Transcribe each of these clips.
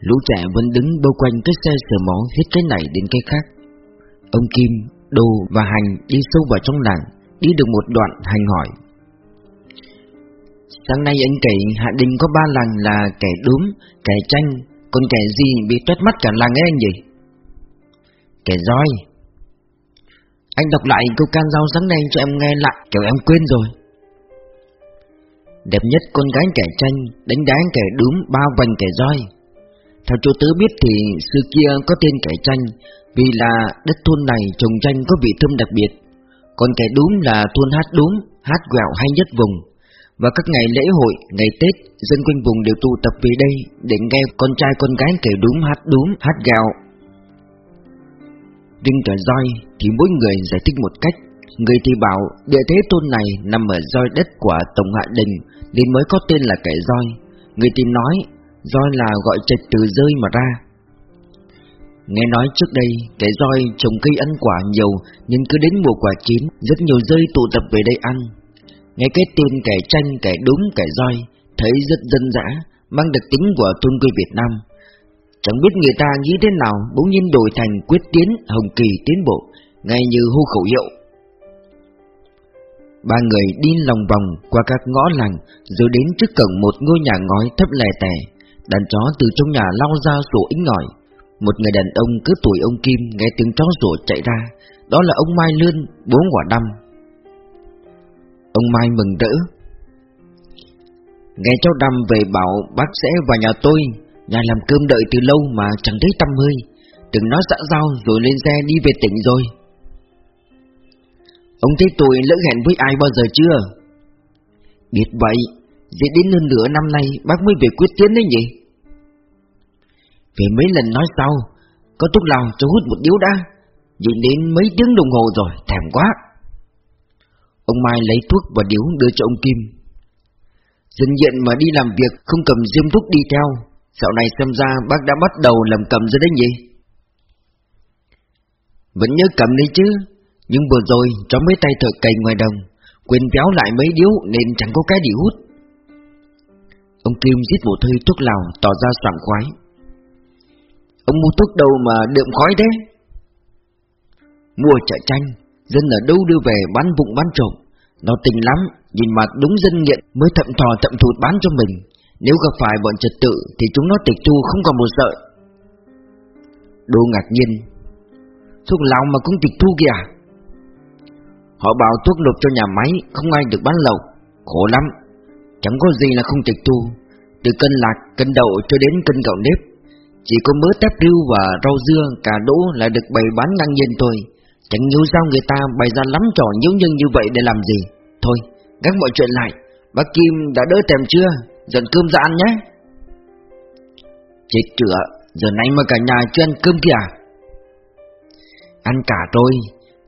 Lũ trẻ vẫn đứng bao quanh cái xe sờ mó hết cái này đến cái khác. Ông Kim, Đồ và Hành đi sâu vào trong làng Đi được một đoạn Hành hỏi. Sáng nay anh kể Hạ Đình có ba làng là kẻ đốm, kẻ tranh Còn kẻ gì bị tuét mắt cả làng ấy anh gì Kẻ roi. Anh đọc lại câu can dao sáng nay cho em nghe lại kiểu em quên rồi. Đẹp nhất con gái kẻ tranh, đánh đá kẻ đúm, bao vành kẻ roi theo chỗ tớ biết thì xưa kia có tên kẻ tranh Vì là đất thôn này trồng tranh có vị thơm đặc biệt. Còn kẻ đúng là thôn hát đúng, hát gạo hay nhất vùng. Và các ngày lễ hội, ngày Tết Dân quanh vùng đều tụ tập về đây Để nghe con trai con gái kẻ đúng hát đúng, hát gạo. Riêng cả roi thì mỗi người giải thích một cách. Người thì bảo địa thế thôn này nằm ở roi đất của Tổng Hạ Đình Nên mới có tên là kẻ roi. Người thì nói Roi là gọi trạch từ rơi mà ra. Nghe nói trước đây Cái roi trồng cây ăn quả nhiều Nhưng cứ đến mùa quả chín Rất nhiều rơi tụ tập về đây ăn. Nghe cái tên kẻ tranh, kẻ đúng, kẻ roi Thấy rất dân dã Mang đặc tính của thôn quê Việt Nam. Chẳng biết người ta nghĩ thế nào Bỗng nhiên đổi thành quyết tiến, hồng kỳ tiến bộ Ngay như hô khẩu hiệu. Ba người đi lòng vòng qua các ngõ làng Rồi đến trước cổng một ngôi nhà ngói thấp lè tè. Đàn chó từ trong nhà lao ra sổ ính ngỏi Một người đàn ông cứ tuổi ông Kim nghe tiếng chó sổ chạy ra Đó là ông Mai Lươn, bố quả đâm Ông Mai mừng rỡ. Nghe cháu đâm về bảo bác sẽ vào nhà tôi Nhà làm cơm đợi từ lâu mà chẳng thấy tâm hơi. Đừng nói xã giao rồi lên xe đi về tỉnh rồi. Ông thấy tôi lỡ hẹn với ai bao giờ chưa? Biết vậy Dễ đến hơn nửa năm nay, bác mới về quyết tiến đấy nhỉ? Về mấy lần nói sau, Có thuốc lào cho hút một điếu đã Nhìn đến mấy tiếng đồng hồ rồi, Thèm quá. Ông Mai lấy thuốc và điếu đưa cho ông Kim. Dân diện mà đi làm việc Không cầm diêm thuốc đi theo. Dạo này xem ra bác đã bắt đầu làm cầm rồi đấy nhỉ? Vẫn nhớ cầm đấy chứ, Nhưng vừa rồi cháu mấy tay thợ cày ngoài đồng, Quên kéo lại mấy điếu Nên chẳng có cái đi hút. Ông Kim giết một hơi thuốc lào, tỏ ra sảng khoái. Ông mua thuốc đâu mà đượm khói thế? Mua chợ tranh, Dân ở đâu đưa về bán vụng bán trộm. Nó tình lắm, Nhìn mặt đúng dân nghiện mới thậm thò thậm thụt bán cho mình. Nếu gặp phải bọn trật tự Thì chúng nó tịch thu không còn một sợi. Đô ngạc nhiên. Thuốc lào mà cũng tịch thu kìa. Họ bảo thuốc nộp cho nhà máy, Không ai được bán lậu. Khổ lắm. Chẳng có gì là không tịch thu. Từ cân lạc, cân đậu cho đến cân gạo nếp. Chỉ có mớ tép riêu và rau dưa, cà đỗ là được bày bán ngang nhiên thôi. Chẳng hiểu sao người ta bày ra lắm trò nhiễu nhân như vậy để làm gì. Thôi, gác mọi chuyện lại. Bác Kim đã đỡ tèm chưa? Dọn cơm ra ăn nhé. Chết chữa, giờ này mà cả nhà chưa ăn cơm kìa. Ăn cả rồi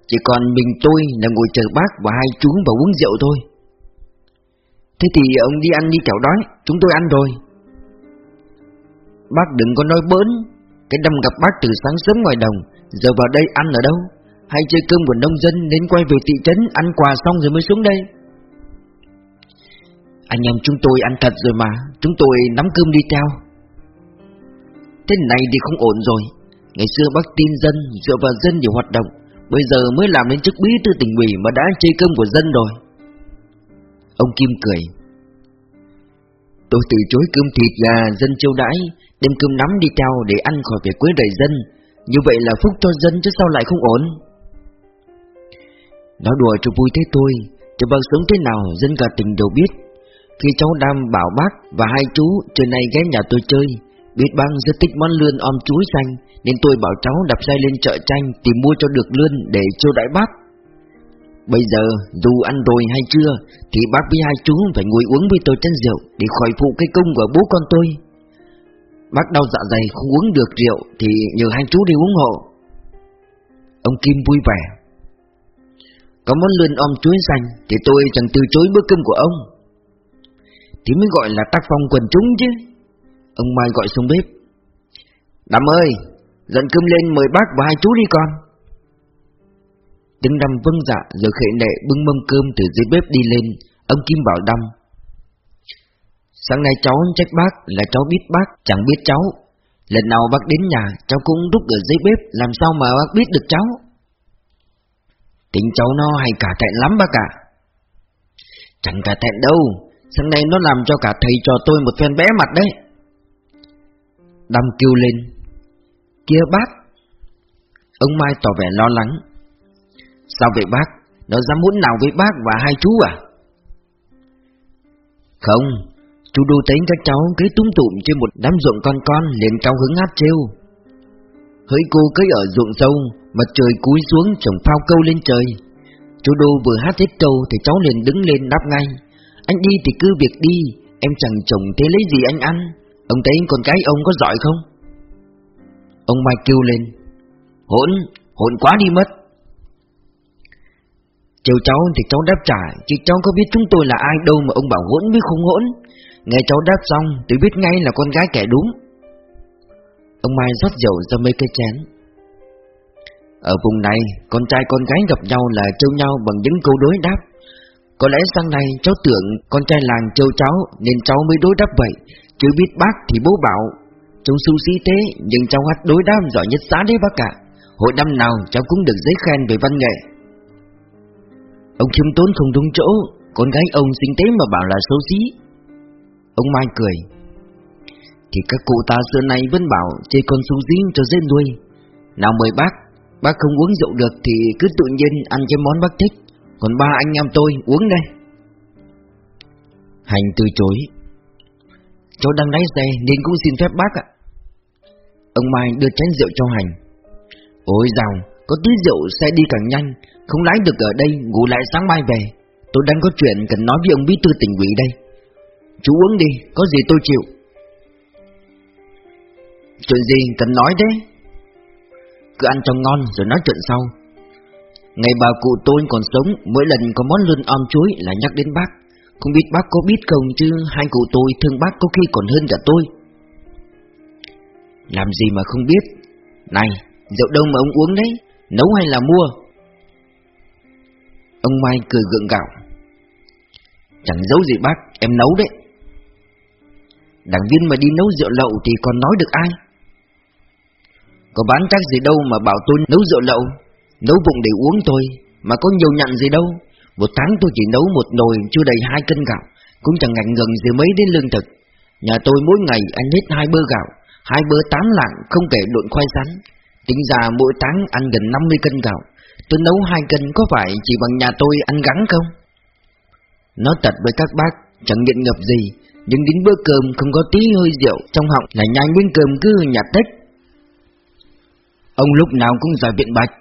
Chỉ còn mình tôi là ngồi chờ bác và hai chú và uống rượu thôi. Thế thì ông đi ăn đi kẻo đói, Chúng tôi ăn rồi. Bác đừng có nói bớn Cái đâm gặp bác từ sáng sớm ngoài đồng, Giờ vào đây ăn ở đâu? Hay chơi cơm của nông dân Đến quay về thị trấn ăn quà xong rồi mới xuống đây? Anh em chúng tôi ăn thật rồi mà, Chúng tôi nắm cơm đi theo. Thế này thì không ổn rồi. Ngày xưa bác tin dân, Dựa vào dân để hoạt động, Bây giờ mới làm đến chức bí thư tỉnh ủy Mà đã chơi cơm của dân rồi. Ông Kim cười. Tôi từ chối cơm thịt gà dân châu đãi, Đem cơm nắm đi theo để ăn khỏi phải quấy đời dân. Như vậy là phúc cho dân chứ sao lại không ổn? Nói đùa cho vui thế thôi Cho bác sống thế nào dân cả tỉnh đều biết. Khi cháu đam bảo bác và hai chú Trưa nay ghé nhà tôi chơi Biết bác rất thích món lươn om chuối xanh, Nên tôi bảo cháu đạp xe lên chợ tranh Tìm mua cho được lươn để chiêu đãi bác. Bây giờ, dù ăn rồi hay chưa, Thì bác với hai chú phải ngồi uống với tôi chén rượu Để khỏi phụ cái công của bố con tôi. Bác đau dạ dày không uống được rượu Thì nhờ hai chú đi uống hộ. Ông Kim vui vẻ. Có món lươn om chuối xanh Thì tôi chẳng từ chối bữa cơm của ông. Thì mới gọi là tác phong quần chúng chứ. Ông Mai gọi xuống bếp. Đàm ơi, Dẫn cơm lên mời bác và hai chú đi con. Tiếng Đâm vâng dạ rồi khệ nệ bưng mâm cơm từ dưới bếp đi lên, Ông Kim bảo Đâm Sáng nay cháu trách bác là cháu biết bác, chẳng biết cháu. Lần nào bác đến nhà, cháu cũng rút ở dưới bếp, Làm sao mà bác biết được cháu? Tính cháu nó hay cả thẹn lắm bác ạ. Chẳng cả thẹn đâu, Sáng nay nó làm cho cả thầy cho tôi một phen bé mặt đấy. Đâm kêu lên, Kia bác. Ông Mai tỏ vẻ lo lắng. Sao vậy bác? Nó dám muốn nào với bác và hai chú à? Không Chú đu tính các cháu cứ túm tụm trên một đám ruộng con con liền cao hứng hát trêu. Hỡi cô cưới ở ruộng sâu Mặt trời cúi xuống trồng phao câu lên trời. Chú đô vừa hát hết câu Thì cháu liền đứng lên đáp ngay. Anh đi thì cứ việc đi Em chẳng chồng thế lấy gì anh ăn. Ông thấy con cái ông có giỏi không? Ông Mai kêu lên. Hỗn, hỗn quá đi mất. Chiều cháu thì cháu đáp trả, Chứ cháu có biết chúng tôi là ai đâu mà ông bảo hỗn với không hỗn. Nghe cháu đáp xong tôi biết ngay là con gái kẻ đúng. Ông Mai rót dầu ra mấy cây chén. Ở vùng này, Con trai con gái gặp nhau là trêu nhau bằng những câu đối đáp. Có lẽ sang này cháu tưởng Con trai làng trêu cháu Nên cháu mới đối đáp vậy, Chứ biết bác thì bố bảo Trông su sĩ thế, Nhưng cháu hát đối đáp giỏi nhất xã đấy bác ạ. Hội năm nào cháu cũng được giấy khen về văn nghệ. Ông khiêm tốn không đúng chỗ, Con gái ông xinh tế mà bảo là xấu xí. Ông Mai cười. Thì các cụ ta xưa nay vẫn bảo Chê con su xí cho dễ nuôi. Nào mời bác Bác không uống rượu được thì cứ tự nhiên ăn cái món bác thích. Còn ba anh em tôi, uống đây. Hành từ chối. Cháu đang lái xe nên cũng xin phép bác ạ. Ông Mai đưa chén rượu cho Hành. Ôi dòng có tí rượu xe đi càng nhanh Không lái được ở đây ngủ lại sáng mai về. Tôi đang có chuyện cần nói với ông bí thư tỉnh ủy đây. Chú uống đi, có gì tôi chịu. Chuyện gì cần nói thế? Cứ ăn cho ngon rồi nói chuyện sau. Ngày bà cụ tôi còn sống Mỗi lần có món lươn om chuối là nhắc đến bác. Không biết bác có biết không chứ Hai cụ tôi thương bác có khi còn hơn cả tôi. Làm gì mà không biết? Này, rượu đâu mà ông uống đấy? Nấu hay là mua? Ông Mai cười gượng gạo. Chẳng giấu gì bác, em nấu đấy. Đảng viên mà đi nấu rượu lậu thì còn nói được ai? Có bán chắc gì đâu mà bảo tôi nấu rượu lậu. Nấu bụng để uống thôi Mà có nhiều nhận gì đâu. Một tháng tôi chỉ nấu một nồi chưa đầy hai cân gạo. Cũng chẳng ngạnh ngừng gì mấy đến lương thực. Nhà tôi mỗi ngày ăn hết hai bơ gạo Hai bơ tám lạng không kể độn khoai sắn Tính ra mỗi tháng ăn gần 50 cân gạo Tôi nấu hai cân có phải chỉ bằng nhà tôi ăn gắn không? Nói thật với các bác Chẳng nghiện ngập gì nhưng đến bữa cơm không có tí hơi rượu trong họng là nhai miếng cơm cứ nhạt tách. Ông lúc nào cũng giải biện bạch,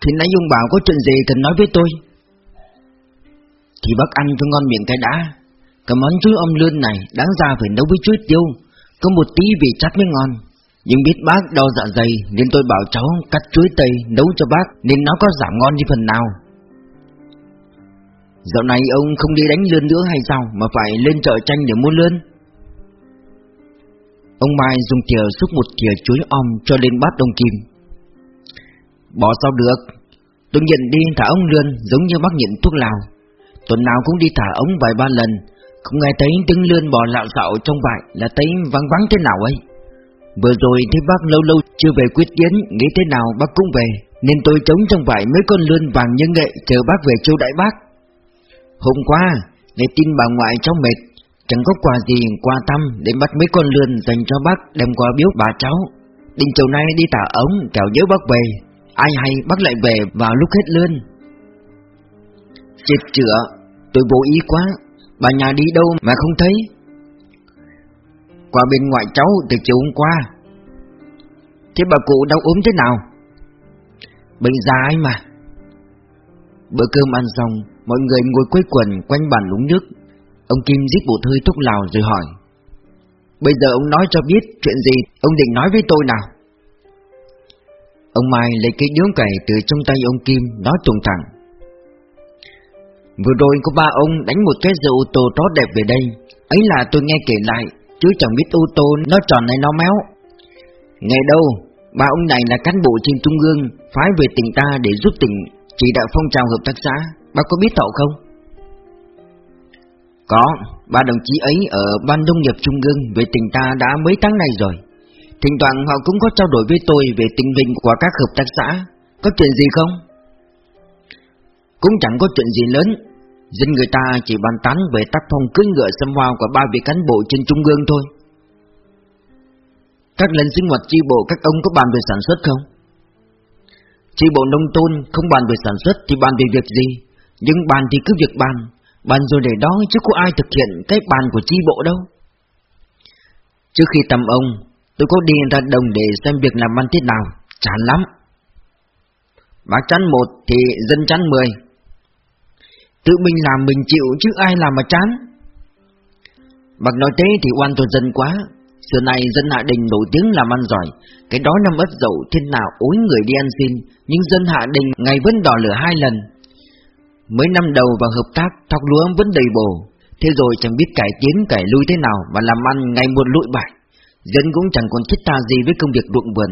thì nãy ông bảo có chuyện gì cần nói với tôi. Thì bác ăn cho ngon miệng cái đã, cái món chuối om lươn này đáng ra phải nấu với chuối tiêu, có một tí vị chát mới ngon. Nhưng biết bác đau dạ dày nên tôi bảo cháu cắt chuối tây nấu cho bác nên nó có giảm ngon như phần nào. Dạo này ông không đi đánh lươn nữa hay sao Mà phải lên chợ tranh để mua lươn? Ông Mai dùng thìa xúc một thìa chuối om cho lên bát đông kim. Bỏ sao được? Tôi nhận đi thả ông lươn giống như bác nhận thuốc lào. Tuần nào cũng đi thả ống vài ba lần. Không nghe thấy tiếng lươn bò lạo xạo trong vại là thấy vắng vắng thế nào ấy. Vừa rồi thấy bác lâu lâu chưa về quyết tiến Nghĩ thế nào bác cũng về Nên tôi trống trong vải mấy con lươn vàng như nghệ Chờ bác về châu đại bác Hôm qua, nghe tin bà ngoại cháu mệt, chẳng có quà gì qua thăm để bắt mấy con lươn dành cho bác đem qua biếu bà cháu. Định chiều nay đi tả ống, kẻo nhớ bác về, ai hay bác lại về vào lúc hết lươn. Chết chữa, tôi vô ý quá, bà nhà đi đâu mà không thấy. Qua bên ngoại cháu từ chiều hôm qua. Thế bà cụ đau ốm thế nào? Bệnh già ấy mà. Bữa cơm ăn xong, Mọi người ngồi quây quần quanh bàn uống nước Ông Kim giết bộ hơi thuốc lào rồi hỏi Bây giờ ông nói cho biết chuyện gì Ông định nói với tôi nào Ông Mai lấy cái điếu cày từ trong tay ông Kim Nói trùng thẳng Vừa rồi có ba ông đánh một cái rượu tổ tô tó đẹp về đây Ấy là tôi nghe kể lại Chứ chẳng biết ô tô nó tròn hay nó méo Ngày đâu Ba ông này là cán bộ trên trung ương Phái về tỉnh ta để giúp tỉnh Chỉ đạo phong trào hợp tác xã Bác có biết cậu không? Có, ba đồng chí ấy ở ban nông nghiệp trung ương về tỉnh ta đã mấy tháng nay rồi. Thỉnh thoảng họ cũng có trao đổi với tôi về tình hình của các hợp tác xã Có chuyện gì không? Cũng chẳng có chuyện gì lớn Dân người ta chỉ bàn tán về tác phong cưới ngựa xâm hoa của ba vị cán bộ trên trung ương thôi. Các lần sinh hoạt chi bộ các ông có bàn về sản xuất không? Chi bộ nông thôn không bàn về sản xuất thì bàn về việc gì? Nhưng bàn thì cứ việc bàn. Bàn rồi để đó chứ có ai thực hiện cái bàn của chi bộ đâu. Trước khi tầm ông, Tôi có đi ra đồng để xem việc làm ăn thế nào. Chán lắm. Bác chán một thì dân chán mười. Tự mình làm mình chịu chứ ai làm mà chán. Bác nói thế thì oan tôi dân quá. Xưa này dân Hạ Đình nổi tiếng làm ăn giỏi. Cái đó năm ất dậu, thiên nào ối người đi ăn xin. Nhưng dân Hạ Đình ngày vẫn đỏ lửa hai lần. Mới năm đầu vào hợp tác Thọc lúa vẫn đầy bồ. Thế rồi chẳng biết cải tiến, cải lui thế nào Mà làm ăn ngày một lụi bại. Dân cũng chẳng còn thích ta gì với công việc ruộng vườn.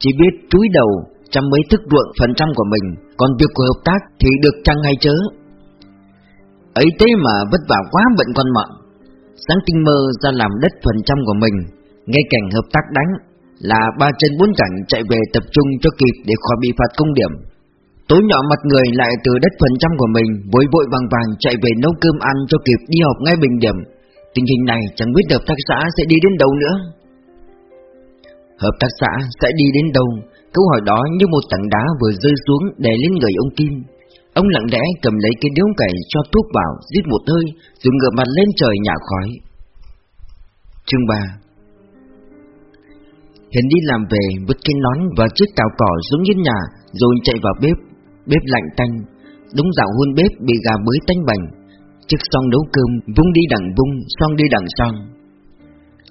Chỉ biết túi đầu Chăm mấy thức ruộng phần trăm của mình. Còn việc của hợp tác thì được chăng hay chớ? Ấy thế mà vất vả quá bận con mợ Sáng tinh mơ ra làm đất phần trăm của mình, ngay cảnh hợp tác đánh, Là ba chân bốn cảnh chạy về tập trung cho kịp Để khỏi bị phạt công điểm. Tối nhỏ mặt người lại từ đất phần trăm của mình Vội vội vàng vàng chạy về nấu cơm ăn cho kịp đi học ngay bình điểm. Tình hình này chẳng biết hợp tác xã sẽ đi đến đâu nữa. Hợp tác xã sẽ đi đến đâu? Câu hỏi đó như một tảng đá vừa rơi xuống đè lên người ông Kim. Ông lặng lẽ cầm lấy cái điếu cày cho thuốc vào, giết một hơi, rồi ngửa mặt lên trời nhả khói. Chương 3 Hiền đi làm về, vứt cái nón và chiếc cào cỏ xuống dưới nhà, rồi chạy vào bếp. Bếp lạnh tanh, đúng dạo hôn bếp bị gà bới tanh bành. Chiếc son nấu cơm, vung đi đằng vung, son đi đằng son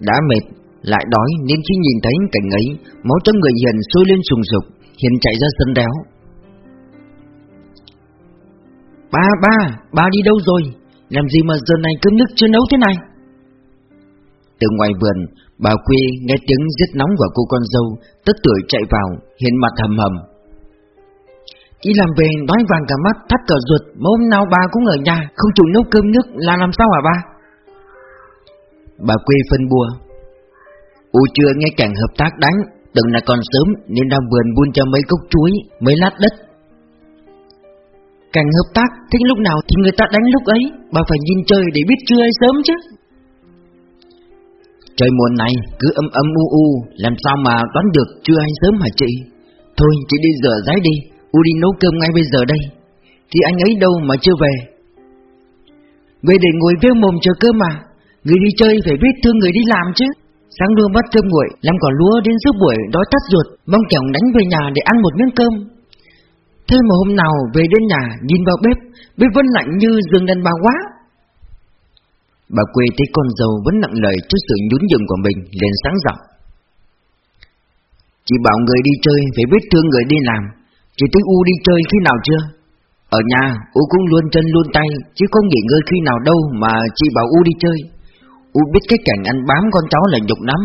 Đã mệt, lại đói nên khi nhìn thấy cảnh ấy, máu trong người Hiền sôi lên sùng sục, Hiền chạy ra sân đéo. Ba, ba, ba đi đâu rồi? Làm gì mà giờ này cơm nước chưa nấu thế này? Từ ngoài vườn, bà Quy nghe tiếng giết nóng của cô con dâu, tất tuổi chạy vào, hiện mặt hầm hầm. Đi làm về nói vàng cả mắt, thắt cờ ruột, mà hôm nào bà cũng ở nhà, không chủ nấu cơm nước là làm sao hả ba? Bà Quy phân bùa. U chưa nghe cảnh hợp tác đánh, đừng là còn sớm nên đang vườn buôn cho mấy cốc chuối, mấy lát đất càng hợp tác thích lúc nào thì người ta đánh lúc ấy, Bà phải nhìn trời để biết chưa hay sớm chứ. Trời mùa này cứ âm âm u u, Làm sao mà đoán được chưa hay sớm hả chị? Thôi, chị đi rửa ráy đi, U đi nấu cơm ngay bây giờ đây. Thì anh ấy đâu mà chưa về. Về để ngồi vêu mồm chờ cơm mà Người đi chơi phải biết thương người đi làm chứ. Sáng đưa bắt cơm nguội, Làm quả lúa đến giữa buổi đói tắt ruột, Mong kẻo đánh về nhà để ăn một miếng cơm. Thế mà hôm nào về đến nhà nhìn vào bếp, bếp vẫn lạnh như giường đàn bà quá. Bà quê thấy con dâu vẫn nặng lời trước sự nhún nhường của mình, liền sáng giọng. Chị bảo người đi chơi phải biết thương người đi làm, chị thấy U đi chơi khi nào chưa? Ở nhà, U cũng luôn chân luôn tay, chứ không nghỉ ngơi khi nào đâu mà chị bảo U đi chơi. U biết cái cảnh ăn bám con cháu là nhục lắm,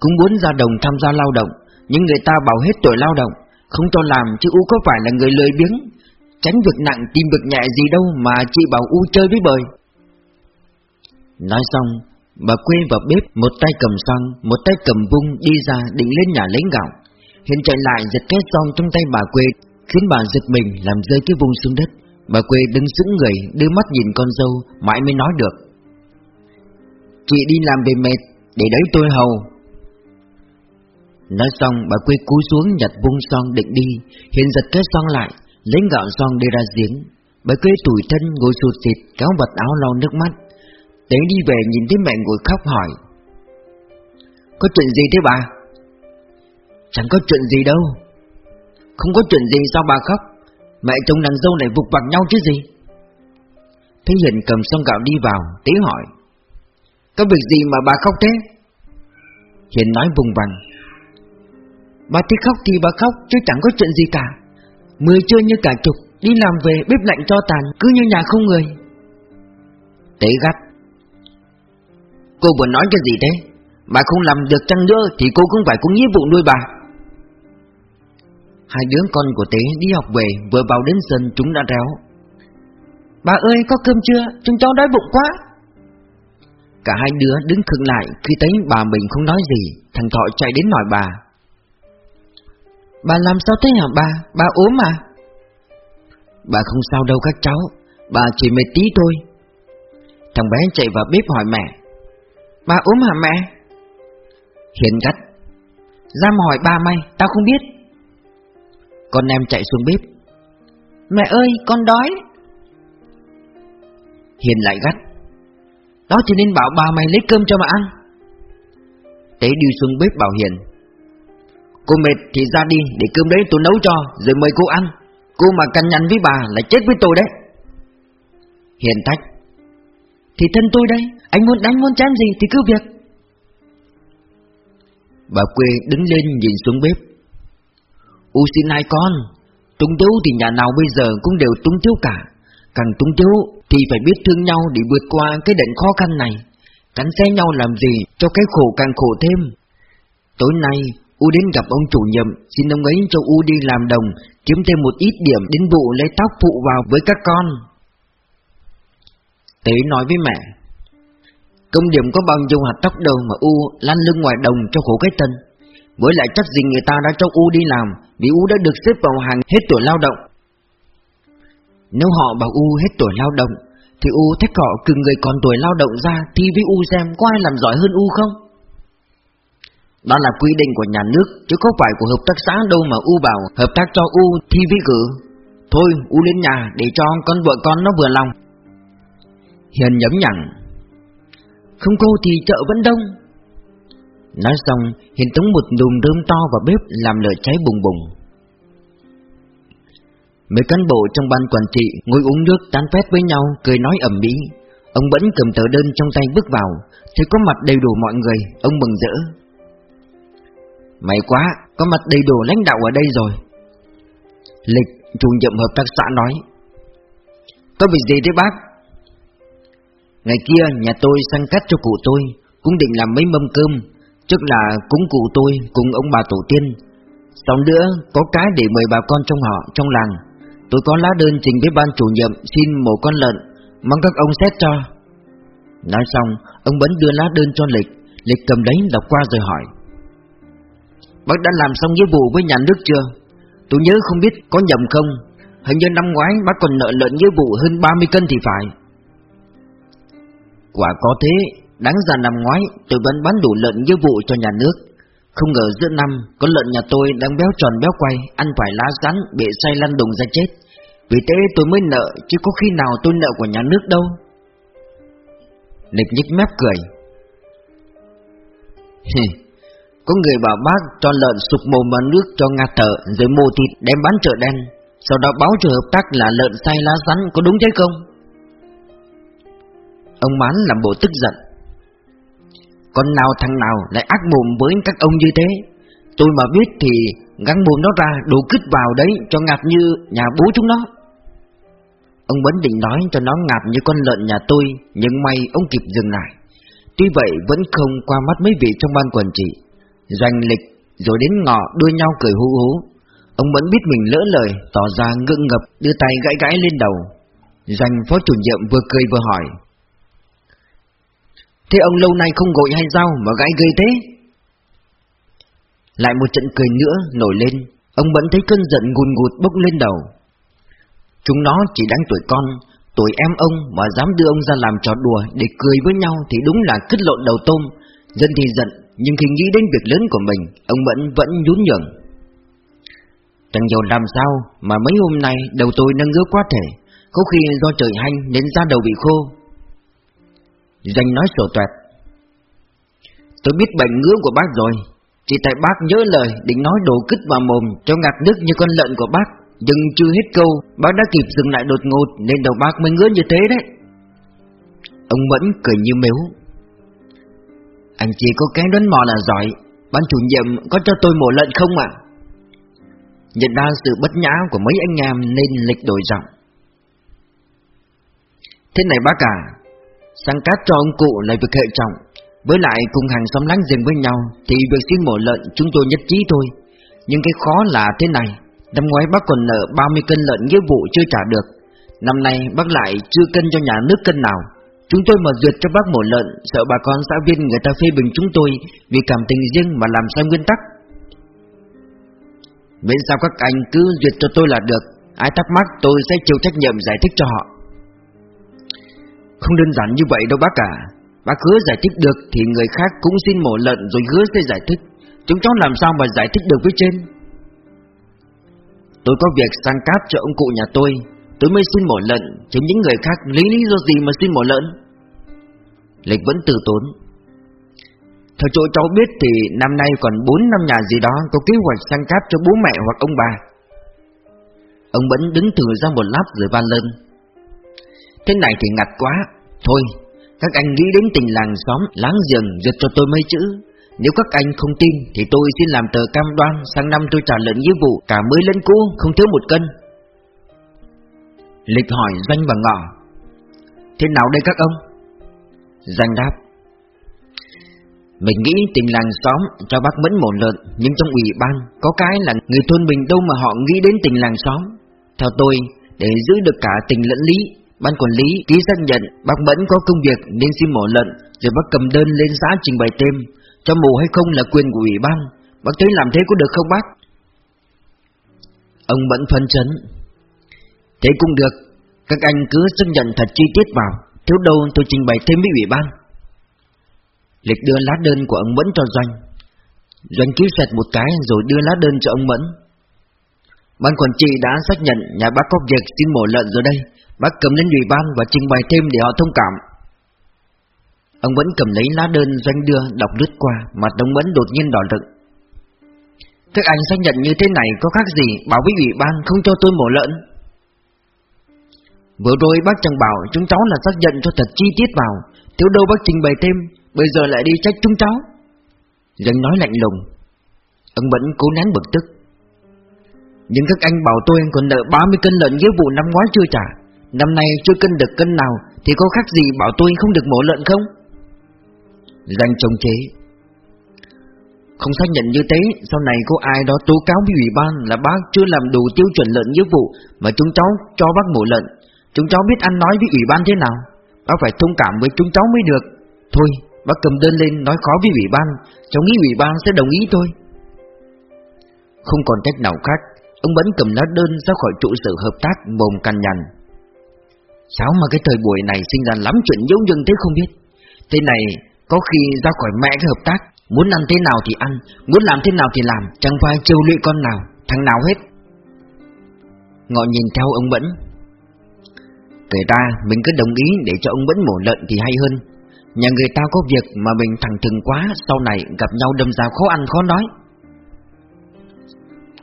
cũng muốn ra đồng tham gia lao động, nhưng người ta bảo hết tuổi lao động, không cho làm chứ U có phải là người lười biếng. Tránh việc nặng tìm việc nhẹ gì đâu mà chị bảo U chơi với bời. Nói xong, Bà quê vào bếp một tay cầm xăng, Một tay cầm vung đi ra định lên nhà lấy gạo. Hiện chạy lại giật cái xong trong tay bà quê, Khiến bà giật mình làm rơi cái vung xuống đất. Bà quê đứng sững người, Đưa mắt nhìn con dâu, Mãi mới nói được. Chị đi làm về mệt, Để đấy tôi hầu. Nói xong, bà quê cú xuống nhặt vung son định đi. Hiện giật cái son lại, Lấy gạo son đi ra giếng. Bà quê tủi thân, ngồi sụt xịt Kéo vật áo lau nước mắt. Tế đi về nhìn thấy mẹ ngồi khóc hỏi. Có chuyện gì thế bà? Chẳng có chuyện gì đâu. Không có chuyện gì sao bà khóc? Mẹ chồng nàng dâu này vụt vặt nhau chứ gì? Thế Hiền cầm xong gạo đi vào, Tế hỏi. Có việc gì mà bà khóc thế? Hiền nói vùng vằng. Bà thích khóc thì bà khóc chứ chẳng có chuyện gì cả. Mười chơi như cả chục Đi làm về bếp lạnh cho tàn Cứ như nhà không người. Tế gắt. Cô vừa nói cái gì thế? Bà không làm được chăng nữa Thì cô cũng phải có nghĩa vụ nuôi bà. Hai đứa con của Tế đi học về Vừa vào đến sân chúng đã réo. Bà ơi có cơm chưa? Chúng cháu đói bụng quá. Cả hai đứa đứng khựng lại khi thấy bà mình không nói gì Thằng Thọ chạy đến hỏi bà Bà làm sao thế hả bà? Bà ốm à? Bà không sao đâu các cháu Bà chỉ mệt tí thôi. Thằng bé chạy vào bếp hỏi mẹ. Bà ốm hả mẹ? Hiền gắt. Ra mà hỏi bà mày, tao không biết. Con em chạy xuống bếp. Mẹ ơi, con đói. Hiền lại gắt. Đó thì nên bảo bà mày lấy cơm cho mà ăn. Tế đi xuống bếp bảo Hiền Cô mệt thì ra đi, để cơm đấy tôi nấu cho, Rồi mời cô ăn. Cô mà cằn nhằn với bà là chết với tôi đấy. Hiền tách Thì thân tôi đây, Anh muốn đánh muốn chán gì thì cứ việc. Bà quê đứng lên nhìn xuống bếp. U xin hai con, Túng thiếu thì nhà nào bây giờ cũng đều túng thiếu cả. Càng túng thiếu thì phải biết thương nhau để vượt qua cái đệnh khó khăn này. Cắn xé nhau làm gì cho cái khổ càng khổ thêm. Tối nay U đến gặp ông chủ nhiệm, Xin ông ấy cho U đi làm đồng, Kiếm thêm một ít điểm đến vụ lấy tóc phụ vào với các con. Tế nói với mẹ, Công điểm có bao nhiêu hạt tóc đâu mà U lăn lưng ngoài đồng cho khổ cái tân Với lại chắc gì người ta đã cho U đi làm, Vì U đã được xếp vào hàng hết tuổi lao động. Nếu họ bảo U hết tuổi lao động, Thì U thách họ cưng người còn tuổi lao động ra Thi với U xem có ai làm giỏi hơn U không? Đó là quy định của nhà nước, Chứ không phải của hợp tác xã đâu mà U bảo Hợp tác cho U thi vi cử Thôi, U lên nhà để cho con vợ con nó vừa lòng. Hiền nhấm nhẳng Không cô thì chợ vẫn đông. Nói xong, Hiền tống một đùm rơm to vào bếp Làm lửa cháy bùng bùng. Mấy cán bộ trong ban quản trị Ngồi uống nước tán phét với nhau, Cười nói ẩm mỹ Ông vẫn cầm tờ đơn trong tay bước vào Thì có mặt đầy đủ mọi người, Ông mừng rỡ. May quá Có mặt đầy đủ lãnh đạo ở đây rồi. Lịch chủ nhiệm hợp tác xã nói Có việc gì thế bác? Ngày kia nhà tôi sang cắt cho cụ tôi Cũng định làm mấy mâm cơm. Trước là cúng cụ tôi cùng ông bà tổ tiên. Sau nữa có cái để mời bà con trong họ, trong làng. Tôi có lá đơn trình với ban chủ nhiệm xin một con lợn Mong các ông xét cho. Nói xong Ông vẫn đưa lá đơn cho Lịch. Lịch cầm đấy đọc qua rồi hỏi Bác đã làm xong nghĩa vụ với nhà nước chưa? Tôi nhớ không biết có nhầm không. Hình như năm ngoái bác còn nợ lợn nghĩa vụ hơn 30 cân thì phải. Quả có thế, Đáng ra năm ngoái tôi vẫn bán đủ lợn nghĩa vụ cho nhà nước. Không ngờ giữa năm, có lợn nhà tôi đang béo tròn béo quay, Ăn phải lá rắn bị say lăn đùng ra chết. Vì thế tôi mới nợ, Chứ có khi nào tôi nợ của nhà nước đâu. Lịch nhích mép cười. Có người bảo bác cho lợn sụp mồm vào nước cho ngạt thở Rồi mô thịt đem bán chợ đen. Sau đó báo cho hợp tác là lợn say lá rắn, Có đúng thế không? Ông Mán làm bộ tức giận. Con nào thằng nào lại ác mồm với các ông như thế? Tôi mà biết thì gắn mồm nó ra đổ cứt vào đấy cho ngạt như nhà bố chúng nó. Ông vẫn định nói cho nó ngạt như con lợn nhà tôi, Nhưng may ông kịp dừng lại. Tuy vậy vẫn không qua mắt mấy vị trong ban quản trị. Doanh lịch rồi đến ngọ đuôi nhau cười hú hú Ông vẫn biết mình lỡ lời Tỏ ra ngượng ngập đưa tay gãi gãi lên đầu Doanh phó chủ nhiệm vừa cười vừa hỏi Thế ông lâu nay không gội hay sao mà gãi gây thế? Lại một trận cười nữa nổi lên, ông vẫn thấy cơn giận ngùn ngụt bốc lên đầu. Chúng nó chỉ đáng tuổi con, tuổi em ông mà dám đưa ông ra làm trò đùa để cười với nhau thì đúng là cứt lộn đầu tôm. Dân thì giận, nhưng khi nghĩ đến việc lớn của mình, ông vẫn vẫn nhún nhường. Chẳng nhiều làm sao mà mấy hôm nay đầu tôi nâng ngứa quá thể, có khi do trời hanh nên da đầu bị khô, Danh nói sổ toẹt Tôi biết bệnh ngứa của bác rồi Chỉ tại bác nhớ lời định nói đồ cứt vào mồm Cho ngạt nước như con lợn của bác Nhưng chưa hết câu Bác đã kịp dừng lại đột ngột Nên đầu bác mới ngứa như thế đấy. Ông Mẫn cười như mếu. Anh chỉ có cái đoán mò là giỏi. Ban chủ nhiệm có cho tôi mổ lợn không ạ? Nhận ra sự bất nhã của mấy anh em Nên lịch đổi giọng. Thế này bác à Sang cát cho ông cụ là việc hệ trọng. Với lại cùng hàng xóm láng giềng với nhau Thì việc xin mổ lợn chúng tôi nhất trí thôi. Nhưng cái khó là thế này, Năm ngoái bác còn nợ 30 cân lợn nghĩa vụ chưa trả được. Năm nay bác lại chưa cân cho nhà nước cân nào. Chúng tôi mà duyệt cho bác mổ lợn, Sợ bà con xã viên người ta phê bình chúng tôi Vì cảm tình riêng mà làm sai nguyên tắc. Vậy sao các anh cứ duyệt cho tôi là được, Ai thắc mắc tôi sẽ chịu trách nhiệm giải thích cho họ. Không đơn giản như vậy đâu bác cả Bác hứa giải thích được Thì người khác cũng xin mổ lợn rồi hứa sẽ giải thích. Chúng cháu làm sao mà giải thích được với trên? Tôi có việc sang cáp cho ông cụ nhà tôi. Tôi mới xin mổ lợn, Chứ những người khác lý lý do gì mà xin mổ lợn? Lịch vẫn từ tốn. Theo chỗ cháu biết thì năm nay còn 4 năm nhà gì đó Có kế hoạch sang cáp cho bố mẹ hoặc ông bà. Ông vẫn đứng thử ra một lát rồi van lên. Thế này thì ngặt quá. Thôi, các anh nghĩ đến tình làng xóm Láng giềng giật cho tôi mấy chữ. Nếu các anh không tin Thì tôi xin làm tờ cam đoan Sang năm tôi trả lợn nghĩa vụ Cả mới lẫn cũ, không thiếu một cân. Lịch hỏi Doanh và Ngọ. Thế nào đây các ông? Doanh đáp. Mình nghĩ tình làng xóm cho bác mẫn một lợn, Nhưng trong ủy ban Có cái là người thôn mình đâu mà họ nghĩ đến tình làng xóm. Theo tôi, Để giữ được cả tình lẫn lý, Ban quản lý ký xác nhận bác Mẫn có công việc nên xin mổ lợn, Rồi bác cầm đơn lên xã trình bày thêm. Cho mổ hay không là quyền của ủy ban. Bác thấy làm thế có được không bác? Ông Mẫn phân chấn. Thế cũng được. Các anh cứ xác nhận thật chi tiết vào. Thiếu đâu tôi trình bày thêm với ủy ban. Lịch đưa lá đơn của ông Mẫn cho Doanh. Doanh ký sạch một cái rồi đưa lá đơn cho ông Mẫn. Ban quản trị đã xác nhận nhà bác có việc xin mổ lợn rồi đây. Bác cầm lên ủy ban và trình bày thêm để họ thông cảm. Ông vẫn cầm lấy lá đơn doanh đưa, đọc lướt qua, Mặt ông vẫn đột nhiên đỏ rực. Các anh xác nhận như thế này có khác gì Bảo với ủy ban không cho tôi mổ lợn? Vừa rồi bác chẳng bảo chúng cháu là xác nhận cho thật chi tiết vào. Thiếu đâu bác trình bày thêm, Bây giờ lại đi trách chúng cháu. Dân nói lạnh lùng. Ông bệnh cố nén bực tức. Nhưng các anh bảo tôi còn nợ 30 cân lợn nghĩa vụ năm ngoái chưa trả. Năm nay chưa cân được cân nào, Thì có khác gì bảo tôi không được mổ lợn không? Danh trông chế. Không xác nhận như thế, Sau này có ai đó tố cáo với ủy ban Là bác chưa làm đủ tiêu chuẩn lợn nghĩa vụ Mà chúng cháu cho bác mổ lợn. Chúng cháu biết ăn nói với ủy ban thế nào? Bác phải thông cảm với chúng cháu mới được. Thôi, bác cầm đơn lên nói khó với ủy ban. Cháu nghĩ ủy ban sẽ đồng ý thôi. Không còn cách nào khác, Ông vẫn cầm lá đơn ra khỏi trụ sở hợp tác mồm cằn nhằn. Sao mà cái thời buổi này sinh ra lắm chuyện dấu dưng thế không biết. Thế này, có khi ra khỏi mẹ cái hợp tác, Muốn ăn thế nào thì ăn, Muốn làm thế nào thì làm, Chẳng phải trêu lụy con nào, Thằng nào hết. Ngọ nhìn theo ông Bẫn Kể ra, mình cứ đồng ý để cho ông vẫn mổ lợn thì hay hơn. Nhà người ta có việc mà mình thẳng thừng quá, Sau này gặp nhau đâm ra khó ăn khó nói.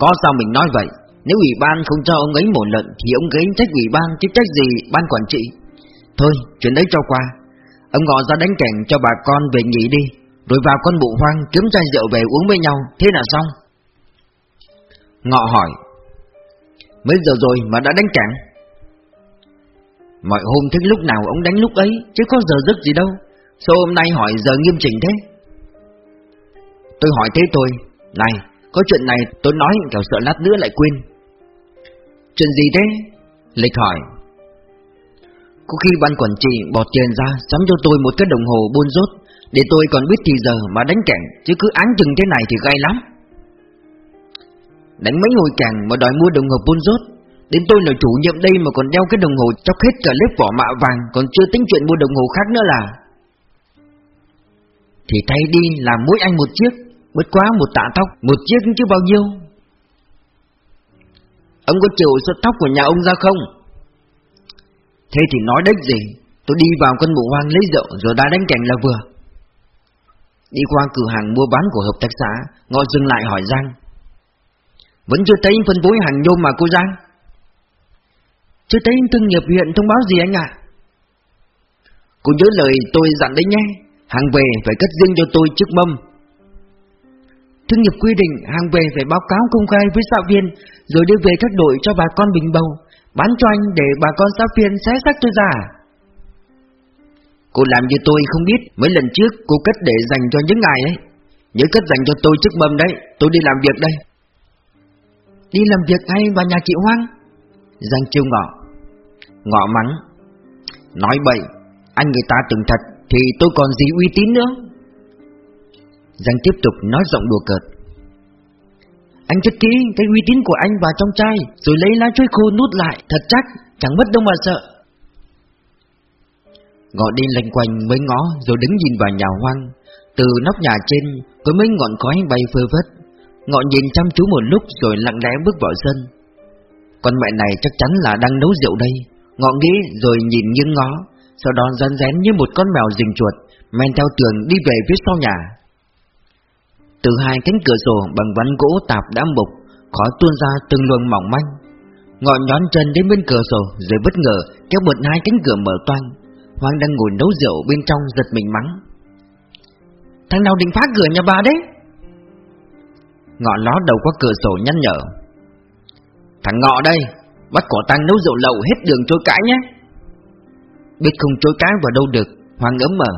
Có sao mình nói vậy? Nếu ủy ban không cho ông ấy mổ lợn Thì ông ấy trách ủy ban chứ trách gì ban quản trị. Thôi, chuyện đấy cho qua. Ông gọi ra đánh cảnh cho bà con về nghỉ đi, Rồi vào con bụ hoang kiếm chai rượu về uống với nhau, Thế là xong. Ngọ hỏi Mấy giờ rồi mà đã đánh cảnh Mọi hôm thích lúc nào ông đánh lúc ấy, Chứ có giờ giấc gì đâu. Sao hôm nay hỏi giờ nghiêm chỉnh thế? Tôi hỏi thế tôi Này, có chuyện này tôi nói, kẻo sợ lát nữa lại quên. Chuyện gì thế? Lịch hỏi. Có khi ban quản trị bỏ tiền ra, Sắm cho tôi một cái đồng hồ buôn rốt. Để tôi còn biết thì giờ mà đánh kẻng Chứ cứ án chừng thế này thì gai lắm. Đánh mấy hồi càng mà đòi mua đồng hồ buôn rốt. Đến tôi là chủ nhiệm đây mà còn đeo cái đồng hồ chóc hết cả lớp vỏ mạ vàng, Còn chưa tính chuyện mua đồng hồ khác nữa là. Thì thay đi, làm mỗi anh một chiếc, Bất quá một tạ tóc, Một chiếc chứ bao nhiêu. Ông có chịu sợ tóc của nhà ông ra không? Thế thì nói đếch gì, Tôi đi vào con mụ hoang lấy rượu, Rồi đã đánh cảnh là vừa. Đi qua cửa hàng mua bán của hợp tác xã, Ngọ dừng lại hỏi Giang. Vẫn chưa thấy phân phối hàng nhôm mà cô Giang. Chưa thấy thương nghiệp huyện thông báo gì anh ạ? Cô nhớ lời tôi dặn đấy nhé Hàng về phải cất riêng cho tôi trước mâm. Thương nghiệp quy định hàng về phải báo cáo công khai với xã viên Rồi đưa về các đội cho bà con bình bầu Bán cho anh để bà con xã viên xé xác tôi ra. Cô làm như tôi không biết Mấy lần trước cô cất để dành cho những ngài ấy. Nhớ cất dành cho tôi trước mâm đấy Tôi đi làm việc đây. Đi làm việc hay vào nhà chị Hoang. Giang chiêu ngọ Ngọ mắng Nói bậy, Anh người ta từng thật Thì tôi còn gì uy tín nữa. Giang tiếp tục nói giọng đùa cợt. Anh chất kỹ cái uy tín của anh vào trong chai, Rồi lấy lá chuối khô nút lại, Thật chắc, chẳng mất đâu mà sợ. Ngọ đi lanh quanh mấy ngõ Rồi đứng nhìn vào nhà hoang. Từ nóc nhà trên, Có mấy ngọn khói bay phơ vất Ngọ nhìn chăm chú một lúc Rồi lặng lẽ bước vào sân. Con mẹ này chắc chắn là đang nấu rượu đây. Ngọ nghĩ rồi nhìn nghiêng ngó, Sau đó rắn rén như một con mèo rình chuột, Men theo tường đi về phía sau nhà. Từ hai cánh cửa sổ bằng ván gỗ tạp đã mục, Khói tuôn ra từng luồng mỏng manh. Ngọ nhón chân đến bên cửa sổ Rồi bất ngờ kéo một hai cánh cửa mở toang. Hoàng đang ngồi nấu rượu bên trong giật mình mắng. Thằng nào định phá cửa nhà bà đấy? Ngọ ló đầu qua cửa sổ nhăn nhở. Thằng ngọ đây Bắt quả tang nấu rượu lậu hết đường trôi cãi nhé. Biết không trôi cãi vào đâu được, Hoàng ấm mở.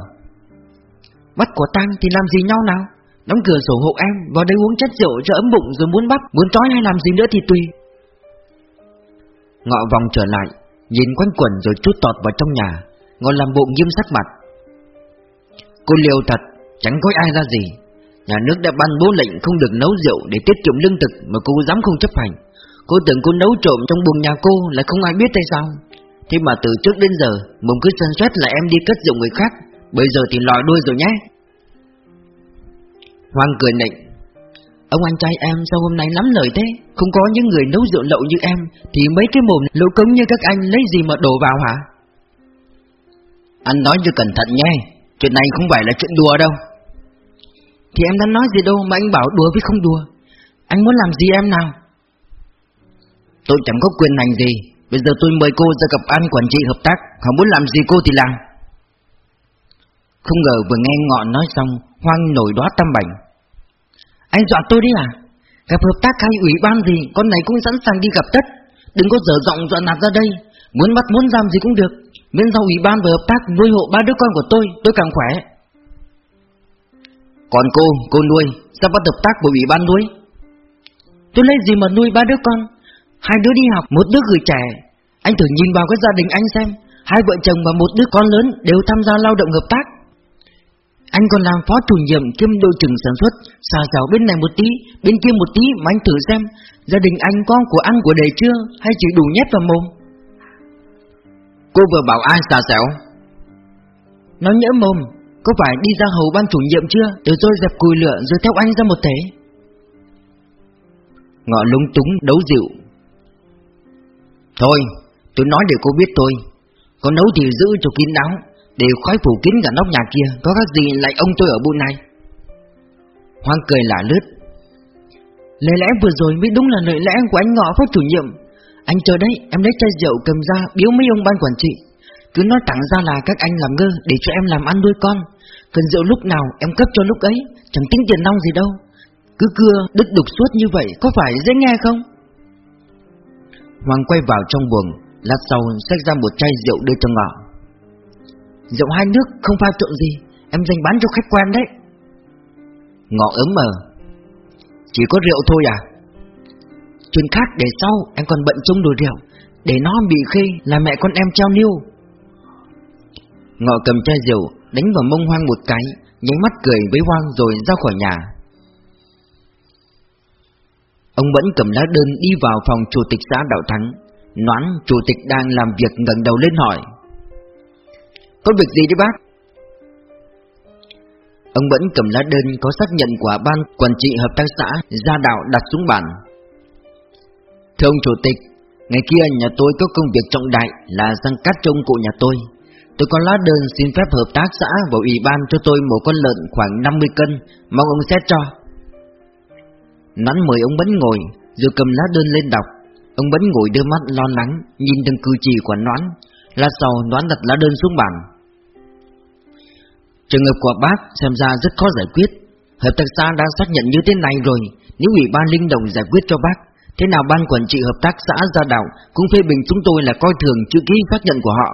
Bắt quả tang thì làm gì nhau nào? Đóng cửa sổ hộ em, Vào đây uống chất rượu cho ấm bụng rồi muốn bắt, Muốn trói hay làm gì nữa thì tùy. Ngọ vòng trở lại, Nhìn quanh quẩn rồi chút tọt vào trong nhà Ngọ làm bộ nghiêm sắc mặt. Cô liều thật, Chẳng có ai ra gì. Nhà nước đã ban bố lệnh không được nấu rượu Để tiết kiệm lương thực mà cô dám không chấp hành. Cô tưởng cô nấu trộm trong buồng nhà cô Là không ai biết hay sao. Thế mà từ trước đến giờ Mông cứ sân xét là em đi cất rượu người khác. Bây giờ thì lòi đuôi rồi nhé. Hoàng cười nịnh. Ông anh trai em sao hôm nay lắm lời thế? Không có những người nấu rượu lậu như em Thì mấy cái mồm lỗ cống như các anh Lấy gì mà đổ vào hả? Anh nói cho cẩn thận nhé Chuyện này không phải là chuyện đùa đâu. Thì em đã nói gì đâu mà anh bảo đùa với không đùa. Anh muốn làm gì em nào Tôi chẳng có quyền hành gì. Bây giờ tôi mời cô ra gặp an quản trị hợp tác. Họ muốn làm gì cô thì làm. Không ngờ vừa nghe ngọn nói xong Hoang nổi đóa tâm bảnh. Anh dọa tôi đi à? Gặp hợp tác hay ủy ban gì Con này cũng sẵn sàng đi gặp tất Đừng có dở giọng dọa nạt ra đây. Muốn bắt muốn làm gì cũng được. Miễn sao ủy ban và hợp tác nuôi hộ ba đứa con của tôi Tôi càng khỏe. Còn cô, cô nuôi Sao bắt hợp tác của ủy ban nuôi? Tôi lấy gì mà nuôi ba đứa con? Hai đứa đi học, một đứa gửi trẻ. Anh thử nhìn vào cái gia đình anh xem. Hai vợ chồng và một đứa con lớn đều tham gia lao động hợp tác. Anh còn làm phó chủ nhiệm kiêm đội trưởng sản xuất Xà xào bên này một tí, bên kia một tí mà anh thử xem. Gia đình anh có của ăn của đề chưa? Hay chỉ đủ nhét vào mồm? Cô vừa bảo ai xà xẻo? Nó nhỡ mồm Có phải đi ra hầu ban chủ nhiệm chưa? Để rồi dẹp cùi lửa rồi theo anh ra một thể. Ngọ lúng túng đấu dịu Thôi, tôi nói để cô biết tôi Có nấu thì giữ cho kín đáo, Để khói phủ kín cả nóc nhà kia. Có các gì lại ông tôi ở buôn này Hoang cười lả lướt. Lời lẽ vừa rồi mới đúng là lời lẽ của anh ngọ phó chủ nhiệm. Anh chờ đấy, em lấy chai rượu cầm ra, biếu mấy ông ban quản trị. Cứ nói thẳng ra là các anh làm ngơ Để cho em làm ăn nuôi con. Cần rượu lúc nào em cấp cho lúc ấy, Chẳng tính tiền nong gì đâu. Cứ cưa, đứt đục suốt như vậy, Có phải dễ nghe không? Hoàng quay vào trong buồng, Lát sau xách ra một chai rượu đưa cho ngọ. Rượu hai nước không pha trộn gì, Em dành bán cho khách quen đấy. Ngọ ấm mờ. Chỉ có rượu thôi à? Chuyện khác để sau, Em còn bận trông đồ rượu, Để nó bị khê là mẹ con em treo niêu. Ngọ cầm chai rượu, Đánh vào mông hoang một cái Nháy mắt cười với hoang rồi ra khỏi nhà. Ông vẫn cầm lá đơn đi vào phòng chủ tịch xã Đạo Thắng, Noãn chủ tịch đang làm việc ngẩng đầu lên hỏi. Có việc gì đấy bác? Ông vẫn cầm lá đơn có xác nhận của ban quản trị hợp tác xã ra đạo đặt xuống bàn. Thưa ông chủ tịch, Ngày kia nhà tôi có công việc trọng đại là sang cắt trông cụ nhà tôi. Tôi có lá đơn xin phép hợp tác xã và ủy ban cho tôi một con lợn khoảng 50 cân, Mong ông xét cho. Nắn mời ông Bấn ngồi, Rồi cầm lá đơn lên đọc. Ông Bấn ngồi đưa mắt lo lắng, Nhìn từng cử chỉ của Noãn. Lát sau, Noãn đặt lá đơn xuống bàn. Trường hợp của bác xem ra rất khó giải quyết. Hợp tác xã đã xác nhận như thế này rồi. Nếu ủy ban linh đồng giải quyết cho bác, Thế nào ban quản trị hợp tác xã gia đạo Cũng phê bình chúng tôi là coi thường chữ ký xác nhận của họ.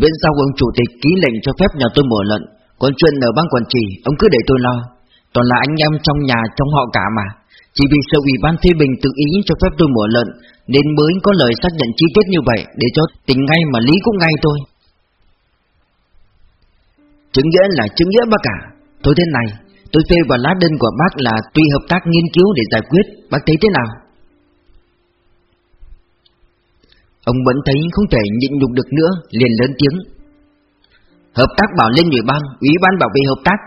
Miễn sau ông chủ tịch ký lệnh cho phép nhà tôi mổ lợn Còn chuyện ở ban quản trị, Ông cứ để tôi lo. Toàn là anh em trong nhà, trong họ cả mà. Chỉ vì sợ ủy ban phê bình tự ý cho phép tôi mổ lợn, Nên mới có lời xác nhận chi tiết như vậy Để cho tình ngay mà lý cũng ngay thôi. Chứng nghĩa là chứng nghĩa bác cả Thôi thế này, Tôi phê vào lá đơn của bác là Tuy hợp tác nghiên cứu để giải quyết. Bác thấy thế nào? Ông vẫn thấy không thể nhịn nhục được nữa, Liền lớn tiếng. Hợp tác bảo lên ủy ban Ủy ban bảo vệ hợp tác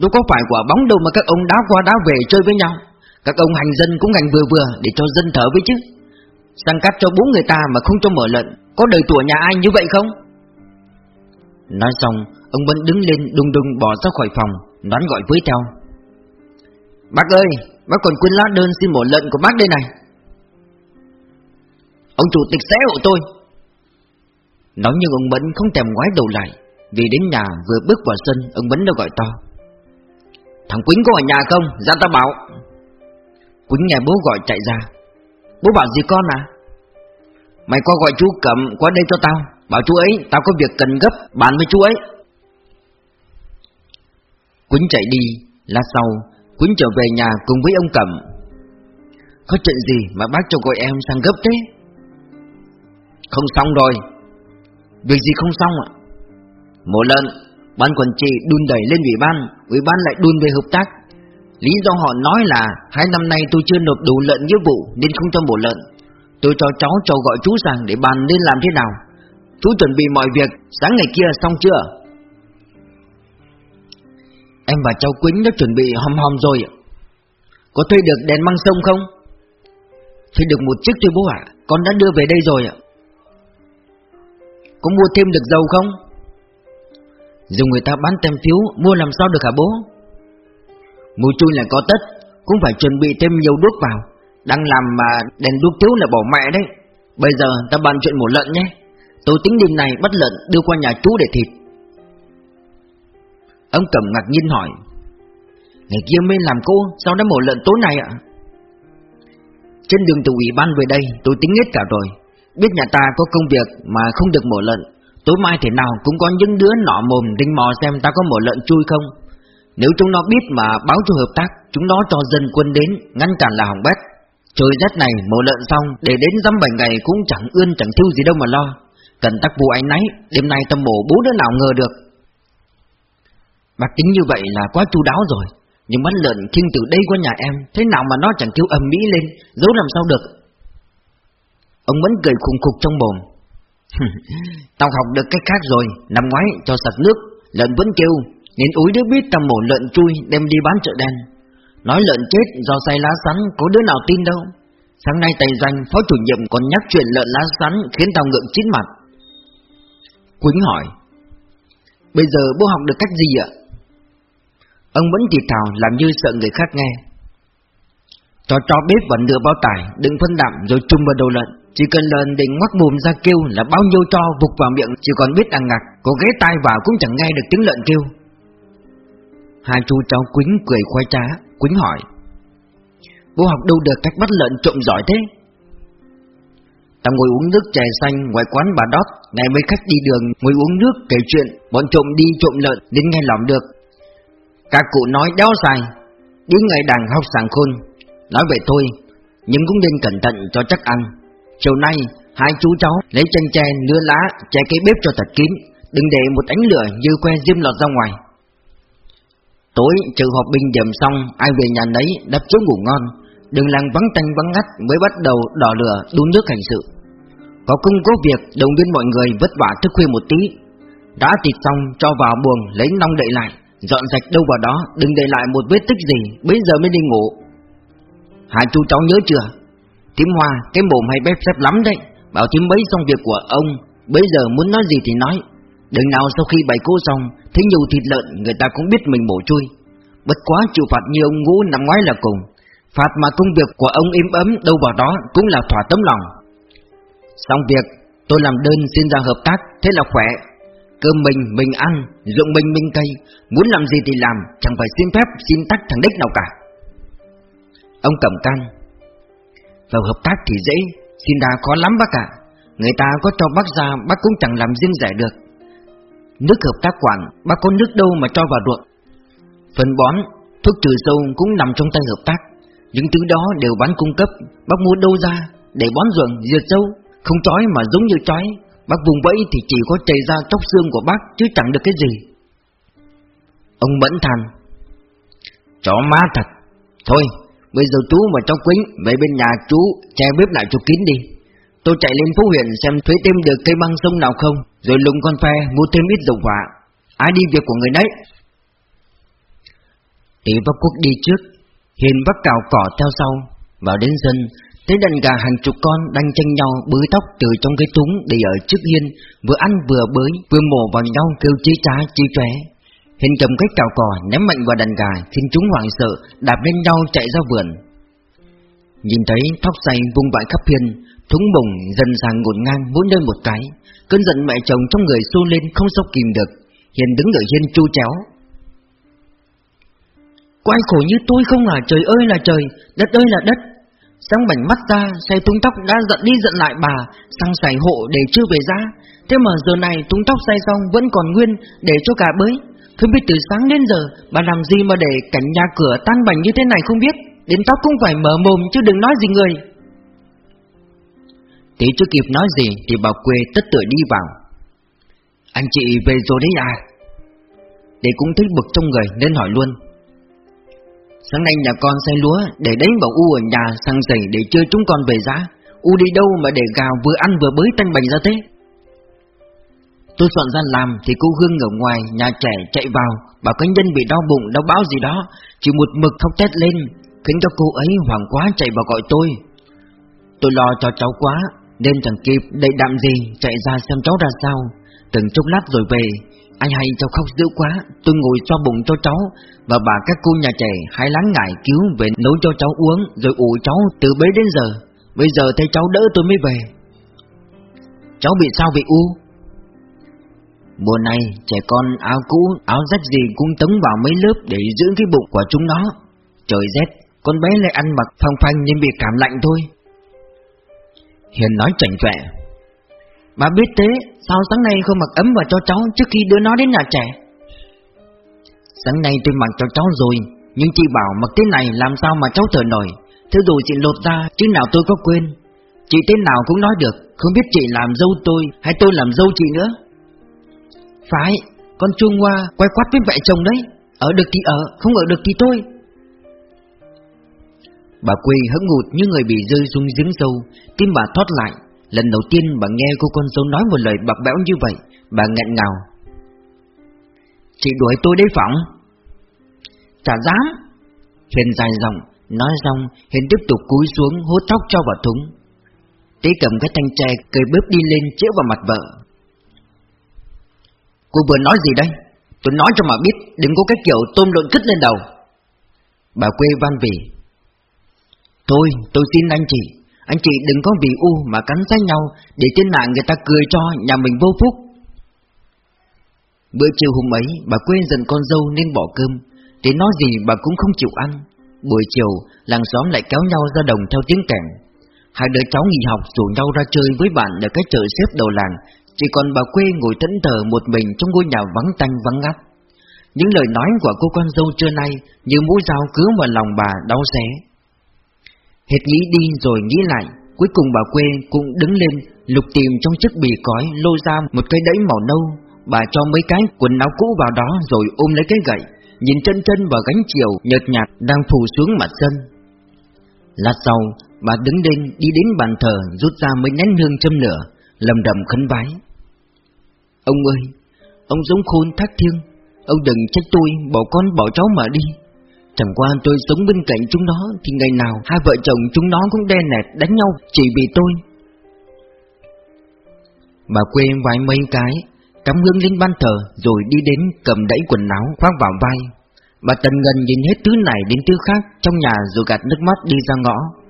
Đâu có phải quả bóng đâu mà các ông đá qua đá về chơi với nhau. Các ông hành dân cũng hành vừa vừa Để cho dân thở với chứ. Sang cắt cho bốn người ta mà không cho mở lệnh, Có đời tuổi nhà ai như vậy không? Nói xong Ông vẫn đứng lên đùng đùng bỏ ra khỏi phòng Đoán gọi với theo. Bác ơi Bác còn quên lá đơn xin mổ lợn của bác đây này. Ông chủ tịch xé hộ tôi. Nói nhưng ông Mẫn không thèm ngoái đầu lại Vì đến nhà vừa bước vào sân Ông Mẫn đã gọi to. Thằng Quýnh có ở nhà không? Ra ta bảo. Quýnh nghe bố gọi chạy ra. Bố bảo gì con à? Mày qua gọi chú Cẩm qua đây cho tao. Bảo chú ấy, tao có việc cần gấp, Bàn với chú ấy. Quýnh chạy đi. Lát sau, Quýnh trở về nhà cùng với ông Cẩm. Có chuyện gì mà bác cho gọi em sang gấp thế? Không xong rồi. Việc gì không xong ạ? Một lần. Ban quản trị đun đẩy lên ủy ban Ủy ban lại đun về hợp tác. Lý do họ nói là Hai năm nay tôi chưa nộp đủ lợn nghĩa vụ Nên không cho mổ lợn. Tôi cho cháu cho gọi chú sang để bàn nên làm thế nào. Chú chuẩn bị mọi việc, Sáng ngày kia xong chưa? Em và cháu Quýnh đã chuẩn bị hòm hòm rồi. Có thuê được đèn măng sông không? Thuê được một chiếc thôi bố ạ, Con đã đưa về đây rồi ạ. Có mua thêm được dầu không? Dùng người ta bán tem phiếu, Mua làm sao được hả bố? Mua chui là có tất, Cũng phải chuẩn bị thêm nhiều đuốc vào. Đang làm mà đèn đuốc thiếu là bỏ mẹ đấy. Bây giờ ta bàn chuyện mổ lợn nhé. Tôi tính đêm này bắt lợn đưa qua nhà chú để thịt. Ông Cẩm ngạc nhiên hỏi, Ngày kia mới làm cô, Sao đã mổ lợn tối nay ạ? Trên đường từ ủy ban về đây, Tôi tính hết cả rồi. Biết nhà ta có công việc mà không được mổ lợn Tối mai thế nào cũng có những đứa nọ mồm Đinh mò xem ta có mổ lợn chui không. Nếu chúng nó biết mà báo cho hợp tác, Chúng nó cho dân quân đến, Ngăn cản là hỏng bét. Trời rét này, mổ lợn xong, Để đến dăm bảy ngày cũng chẳng ươn chẳng thiêu gì đâu mà lo. Cần tắc vụ anh nấy Đêm nay tâm mổ bố đứa nào ngờ được. Bạc tính như vậy là quá chu đáo rồi, Nhưng bắn lợn kinh từ đây qua nhà em, Thế nào mà nó chẳng kêu ầm mỹ lên, Giấu làm sao được. Ông vẫn cười khùng khục trong bồn. Tao học được cách khác rồi. Năm ngoái, cho sạch nước. Lợn vẫn kêu, Nên úi đứa biết tao mổ lợn chui, Đem đi bán chợ đen. Nói lợn chết do say lá sắn Có đứa nào tin đâu. Sáng nay tài danh phó chủ nhiệm còn nhắc chuyện lợn lá sắn Khiến tao ngượng chín mặt. Quýnh hỏi, Bây giờ bố học được cách gì ạ? Ông vẫn thì thào, làm như sợ người khác nghe. Cho cho bếp vẫn nửa bao tải Đừng phân đạm rồi chung vào đầu lợn. Chỉ cần lợn định ngoắc mồm ra kêu Là bao nhiêu cho vụt vào miệng, Chỉ còn biết ăn ngạc, Có ghé tai vào cũng chẳng nghe được tiếng lợn kêu. Hai chú cháu Quýnh cười khoai trá Quýnh hỏi Bố học đâu được cách bắt lợn trộm giỏi thế? Tao ngồi uống nước chè xanh ngoài quán bà Đót, Ngày mấy khách đi đường ngồi uống nước kể chuyện, Bọn trộm đi trộm lợn đến nghe lòng được. Các cụ nói đéo sai Đi ngày đàn học sàng khôn, Nói vậy thôi, Nhưng cũng nên cẩn thận cho chắc ăn. Chiều nay, hai chú cháu lấy chanh tre nứa lá Che cái bếp cho thật kín, Đừng để một ánh lửa như que diêm lọt ra ngoài. Tối, trừ họp binh dầm xong, Ai về nhà nấy đắp chỗ ngủ ngon. Đừng làng vắng tanh vắng ngắt mới bắt đầu đỏ lửa đun nước hành sự. Có công có việc đồng viên mọi người vất vả thức khuya một tí. Đã thịt xong, cho vào buồng lấy nong đậy lại, Dọn sạch đâu vào đó, Đừng để lại một vết tích gì Bây giờ mới đi ngủ. Hai chú cháu nhớ chưa? Tím Hoa, cái mồm hay bếp xếp lắm đấy. Bảo tím bấy xong việc của ông Bây giờ muốn nói gì thì nói. Đừng nào sau khi bày cô xong, Thấy nhiều thịt lợn, người ta cũng biết mình bổ chui. Bất quá chịu phạt như ông ngũ năm ngoái là cùng. Phạt mà công việc của ông im ấm đâu vào đó cũng là thỏa tấm lòng. Xong việc, tôi làm đơn xin ra hợp tác, Thế là khỏe. Cơm mình mình ăn Dụng mình mình cây Muốn làm gì thì làm, Chẳng phải xin phép, xin tắt thằng đích nào cả. Ông cầm can vào hợp tác thì dễ, Xin đà khó lắm bác ạ. Người ta có cho bác ra, bác cũng chẳng làm riêng rẻ được. Nước hợp tác quản Bác có nước đâu mà cho vào ruộng Phân bón, Thuốc trừ sâu cũng nằm trong tay hợp tác. Những thứ đó đều bán cung cấp, Bác mua đâu ra Để bón ruộng, diệt sâu. Không trói mà giống như trói. Bác vùng vẫy thì chỉ có chảy ra tóc xương của bác Chứ chẳng được cái gì. Ông Mẫn than, Chó má thật. Thôi bây giờ chú và cháu Quýnh Về bên nhà chú, che bếp lại cho kín đi. Tôi chạy lên phố huyện xem thuế thêm được cây băng sông nào không, Rồi lùng con phe mua thêm ít dầu hỏa. Ai đi việc của người đấy Tỷ Bắc Quốc đi trước, Hiền vắt cào cỏ theo sau. Vào đến sân, Thấy đàn gà hàng chục con đang tranh nhau bới tóc từ trong cái túng để ở trước hiên, Vừa ăn vừa bới, vừa mổ vào nhau kêu chí trá chí chóe. Hiền cầm cái cào cỏ ném mạnh vào đàn gà, khiến chúng hoảng sợ, đạp lên nhau chạy ra vườn. Nhìn thấy thóc xay vung vãi khắp hiên Thúng bùng dần dàng ngổn ngang mỗi nơi một cái. Cơn giận mẹ chồng trong người xô lên không sốc kìm được, Hiền đứng ở hiên chu chéo. Quay khổ như tôi không à trời ơi là trời, Đất ơi là đất. Sáng bảnh mắt ra Say tung tóc đã giận đi giận lại bà Sang sải hộ để chưa về ra Thế mà giờ này tung tóc say xong Vẫn còn nguyên để cho cả bới. Không biết từ sáng đến giờ, Bà làm gì mà để cảnh nhà cửa tan bành như thế này không biết. Đến tóc cũng phải mở mồm chứ đừng nói gì người. Tí chưa kịp nói gì Thì bà quê tất tựa đi vào. Anh chị về rồi đấy à? Để cũng thấy bực trong người nên hỏi luôn. Sáng nay nhà con xây lúa, để đánh bảo U ở nhà sang giày để chơi chúng con về giá. U đi đâu mà để gào vừa ăn vừa bới tanh bành ra thế? Tôi soạn ra làm thì cô Hương ở ngoài nhà trẻ chạy vào, Bảo cái nhân bị đau bụng đau báo gì đó, Chỉ một mực khóc tét lên, Khiến cho cô ấy hoảng quá chạy vào gọi tôi. Tôi lo cho cháu quá, Nên chẳng kịp đậy đạm gì Chạy ra xem cháu ra sao. Từng chốc lát rồi về anh hay cháu khóc dữ quá, Tôi ngồi cho bụng cho cháu, Và bà các cô nhà trẻ hãy lắng ngại cứu về nấu cho cháu uống, Rồi ủ cháu từ bấy đến giờ. Bây giờ thấy cháu đỡ tôi mới về. Cháu bị sao bị u? Mùa này, trẻ con áo cũ, Áo rách gì cũng tống vào mấy lớp Để giữ cái bụng của chúng nó. Trời rét, Con bé lại ăn mặc phăng phanh nhưng bị cảm lạnh thôi. Hiền nói chảnh chọe. Bà biết thế, Sao sáng nay không mặc ấm vào cho cháu Trước khi đưa nó đến nhà trẻ? Sáng nay tôi mặc cho cháu rồi, Nhưng chị bảo mặc thế này làm sao mà cháu thở nổi. Thế rồi chị lột ra, Chứ nào tôi có quên. Chị thế nào cũng nói được, Không biết chị làm dâu tôi Hay tôi làm dâu chị nữa. Phải, Con Trung Hoa quay quát với mẹ chồng đấy. Ở được thì ở, Không ở được thì thôi. Bà Quỳ hững ngụt như người bị rơi xuống giếng sâu. Tim bà thoát lại. Lần đầu tiên bà nghe cô con dâu nói một lời bạc bẽo như vậy, Bà nghẹn ngào. Chị đuổi tôi đấy phỏng. Chả dám. Hiền dài giọng, Nói xong Hiền tiếp tục cúi xuống hút tóc cho vào thúng. Tế cầm cái thanh tre Cười bớp đi lên chĩa vào mặt vợ. Cô vừa nói gì đây? Tôi nói cho mà biết, Đừng có cái kiểu tôm lộn cứt lên đầu. Bà quê van vỉ. Thôi tôi tin anh chị. Anh chị đừng có vì u mà cắn tay nhau Để trên mạng người ta cười cho nhà mình vô phúc. Bữa chiều hôm ấy, bà quê dần con dâu nên bỏ cơm. Thế nói gì bà cũng không chịu ăn. Buổi chiều, làng xóm lại kéo nhau ra đồng theo tiếng kèn. Hai đứa cháu nghỉ học rủ nhau ra chơi với bạn ở cái chợ xếp đầu làng chỉ còn bà quê ngồi thẫn thờ một mình trong ngôi nhà vắng tanh vắng ngắt. Những lời nói của cô con dâu trưa nay như mũi dao cứa vào lòng bà đau xé. Hết nghĩ đi rồi nghĩ lại, Cuối cùng bà quê cũng đứng lên, Lục tìm trong chiếc bì cói Lôi ra một cái đẫy màu nâu. Bà cho mấy cái quần áo cũ vào đó Rồi ôm lấy cái gậy, Nhìn chân chân và gánh chiều nhợt nhạt Đang phủ xuống mặt sân Lát sau, bà đứng lên Đi đến bàn thờ rút ra mấy nén hương châm lửa. Lầm đầm khấn vái Ông ơi, Ông giống khôn thác thiêng, Ông đừng trách tôi, bỏ con bỏ cháu mà đi. Chẳng qua tôi sống bên cạnh chúng nó Thì ngày nào hai vợ chồng chúng nó cũng đe nẹt đánh nhau Chỉ vì tôi. Bà quê vài mấy cái, Cắm hương lên ban thờ Rồi đi đến cầm đẩy quần áo khoác vào vai. Bà Tần Ngân nhìn hết thứ này đến thứ khác Trong nhà rồi gạt nước mắt đi ra ngõ.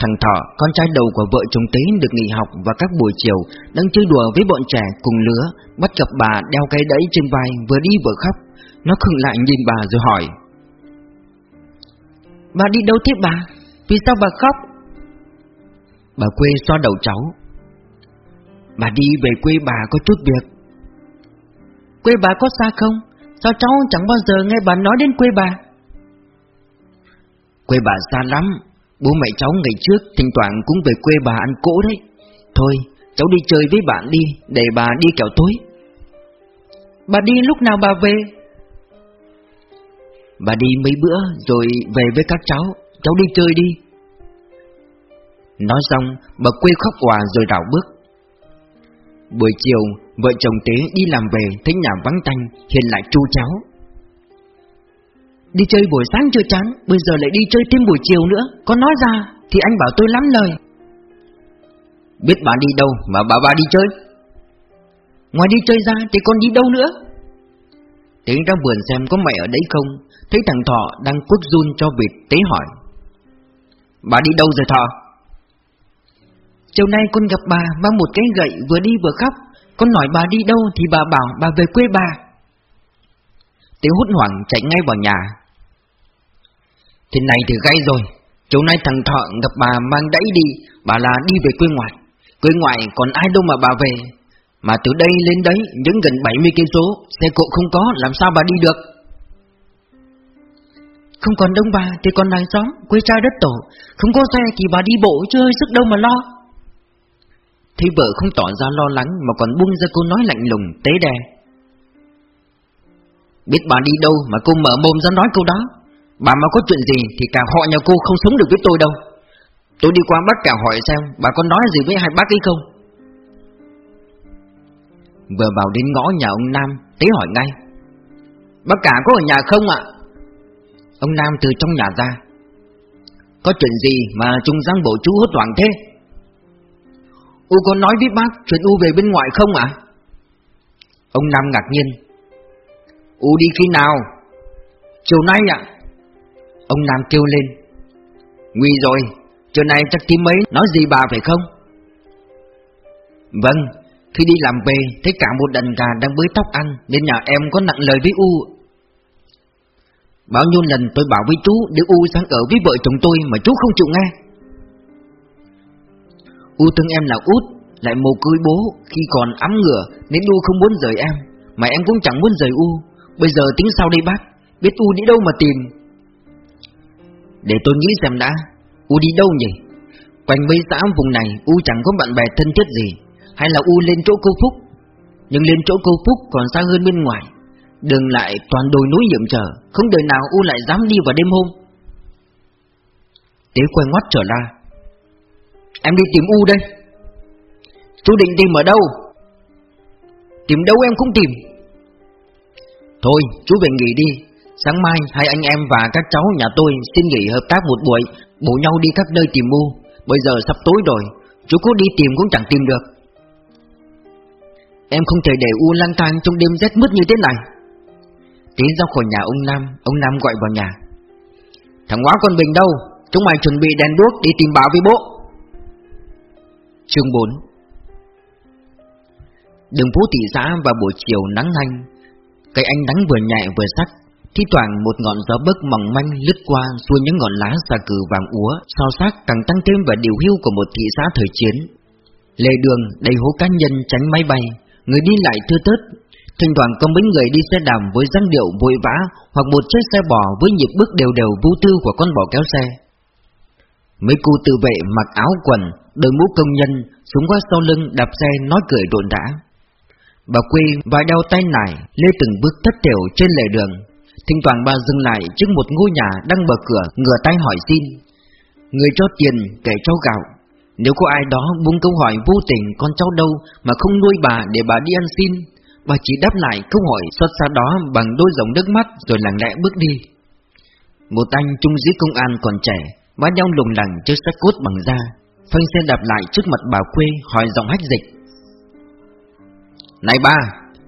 Thằng Thọ, con trai đầu của vợ chồng Tế được nghỉ học và các buổi chiều đang chơi đùa với bọn trẻ cùng lứa, bắt gặp bà đeo cái đẫy trên vai vừa đi vừa khóc. Nó khựng lại nhìn bà rồi hỏi: Bà đi đâu thế bà? Vì sao bà khóc? Bà quê xoa đầu cháu Bà đi về quê bà có chút việc Quê bà có xa không? Sao cháu chẳng bao giờ nghe bà nói đến quê bà? Quê bà xa lắm Bố mẹ cháu ngày trước thỉnh thoảng cũng về quê bà ăn cỗ đấy. Thôi, cháu đi chơi với bạn đi, Để bà đi kẹo tối. Bà đi lúc nào bà về? Bà đi mấy bữa rồi về với các cháu. Cháu đi chơi đi. Nói xong, bà quê khóc hòa rồi đảo bước. Buổi chiều, Vợ chồng Tế đi làm về Thấy nhà vắng tanh, Hiền lại chu cháu Đi chơi buổi sáng chưa chán Bây giờ lại đi chơi thêm buổi chiều nữa. Có nói ra thì anh bảo tôi lắm lời. Biết bà đi đâu mà bà bà đi chơi? Ngoài đi chơi ra thì con đi đâu nữa? Tế ra vườn xem có mẹ ở đấy không? Thấy thằng Thọ đang quất run cho vịt Tế hỏi. Bà đi đâu rồi Thọ? Chiều nay con gặp bà mang một cái gậy vừa đi vừa khóc. Con hỏi bà đi đâu thì bà bảo bà về quê bà. Tế hút hoảng chạy ngay vào nhà Thế này thì gay rồi. Chiều nay thằng Thọ gặp bà mang đẩy đi, Bà là đi về quê ngoại. Quê ngoại còn ai đâu mà bà về. Mà từ đây lên đấy, những gần 70 cây số, Xe cộ không có, làm sao bà đi được? Không còn đông bà, thì còn làng xóm, Quê cha đất tổ. Không có xe thì bà đi bộ, chứ hơi sức đâu mà lo. Thấy vợ không tỏ ra lo lắng, Mà còn buông ra câu nói lạnh lùng, tế đè. Biết bà đi đâu mà cô mở mồm ra nói câu đó? Bà mà có chuyện gì thì cả họ nhà cô không sống được với tôi đâu. Tôi đi qua bác cả hỏi xem Bà có nói gì với hai bác ấy không. Vừa vào đến ngõ nhà ông Nam Tế hỏi ngay. Bác cả có ở nhà không ạ? Ông Nam từ trong nhà ra. Có chuyện gì mà trung giang bộ chú hốt hoảng thế? U có nói với bác chuyện U về bên ngoài không ạ? Ông Nam ngạc nhiên. U đi khi nào? Chiều nay ạ. Ông Nam kêu lên. Nguy rồi Chiều nay chắc tím mấy nói gì bà phải không? Vâng Khi đi làm về, Thấy cả một đàn gà đang bới tóc ăn, Nên nhà em có nặng lời với U. Bao nhiêu lần tôi bảo với chú Để U sang ở với vợ chồng tôi Mà chú không chịu nghe. U thương em là út, Lại mồ côi bố, Khi còn ấm ngửa Nên U không muốn rời em, Mà em cũng chẳng muốn rời U. Bây giờ tính sao đây bác, Biết U đi đâu mà tìm. Để tôi nghĩ xem đã. U đi đâu nhỉ? Quanh mấy xã vùng này, U chẳng có bạn bè thân thiết gì. Hay là U lên chỗ cô phúc? Nhưng lên chỗ cô phúc còn xa hơn bên ngoài. Đường lại toàn đồi núi hiểm trở, Không đời nào U lại dám đi vào đêm hôm. Tế quay ngoắt trở ra Em đi tìm U đây. Chú định tìm ở đâu? Tìm đâu em cũng tìm. Thôi, chú về nghỉ đi. Sáng mai, hai anh em và các cháu nhà tôi xin nghỉ hợp tác một buổi, Bổ nhau đi các nơi tìm mua. Bây giờ sắp tối rồi, Chú có đi tìm cũng chẳng tìm được. Em không thể để U lang thang trong đêm rét mướt như thế này. Tiến ra khỏi nhà ông Nam Ông Nam gọi vào nhà. Thằng quá con Bình đâu? Chúng mày chuẩn bị đèn đuốc đi tìm bảo với bố. Chương 4 Đường phố thị xã vào buổi chiều nắng hanh. Cây anh nắng vừa nhẹ vừa sắc. Thi thoảng một ngọn gió bấc mỏng manh lướt qua xuôi những ngọn lá xà cừ vàng úa So sát càng tăng thêm vẻ điều hưu của một thị xã thời chiến Lề đường đầy hố cá nhân tránh máy bay Người đi lại thưa tớt Thỉnh thoảng có mấy người đi xe đàm với răng điệu vội vã Hoặc một chiếc xe bò với nhịp bước đều đều vô tư của con bò kéo xe Mấy cô tự vệ mặc áo quần, đội mũ công nhân, xuống qua sau lưng đạp xe nói cười đồn đã. Bà Quy và đeo tay nải, lê từng bước thất tiểu trên lề đường. Thỉnh thoảng bà dừng lại trước một ngôi nhà đang mở cửa, ngửa tay hỏi xin. Người cho tiền, kẻ cho gạo. Nếu có ai đó buông câu hỏi vô tình con cháu đâu mà không nuôi bà để bà đi ăn xin, bà chỉ đáp lại câu hỏi xót xa đó bằng đôi dòng nước mắt rồi lặng lẽ bước đi. Một anh trung sĩ công an còn trẻ, Má nhau lùng lẳng chơi sách cốt bằng da Phanh xe đạp lại trước mặt bà quê Hỏi giọng hách dịch Này ba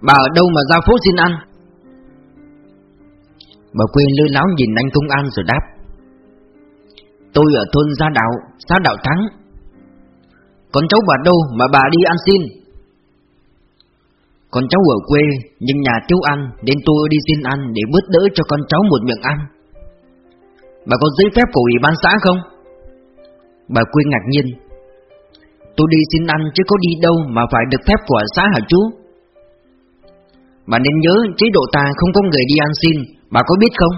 Bà ở đâu mà ra phố xin ăn Bà quê lư láo nhìn anh công an rồi đáp. Tôi ở thôn Gia Đạo, Xã Đạo Thắng. Con cháu bà đâu mà bà đi ăn xin? Con cháu ở quê, Nhưng nhà thiếu ăn Nên tôi đi xin ăn để bớt đỡ cho con cháu một miệng ăn. Bà có giấy phép của ủy ban xã không? Bà quê ngạc nhiên. Tôi đi xin ăn chứ có đi đâu mà phải được phép của xã hả chú? Bà nên nhớ, chế độ ta không có người đi ăn xin Bà có biết không?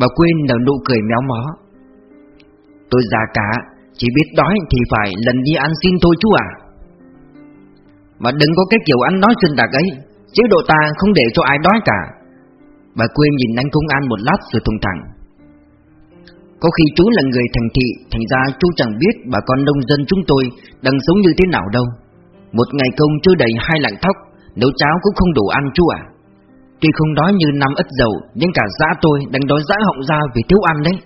Bà quên nở nụ cười méo mó. Tôi già cả, Chỉ biết đói thì phải lần đi ăn xin thôi chú à Mà đừng có cái kiểu ăn nói xuyên tạc ấy, Chế độ ta không để cho ai đói cả. Bà quên nhìn anh công an một lát rồi thùng thẳng. Có khi chú là người thành thị, Thành ra chú chẳng biết bà con nông dân chúng tôi Đang sống như thế nào đâu. Một ngày công chưa đầy hai lạng thóc, Nấu cháo cũng không đủ ăn chú à Tuy không đói như năm ất dầu Nhưng cả dã tôi đang đói dã họng ra vì thiếu ăn đấy.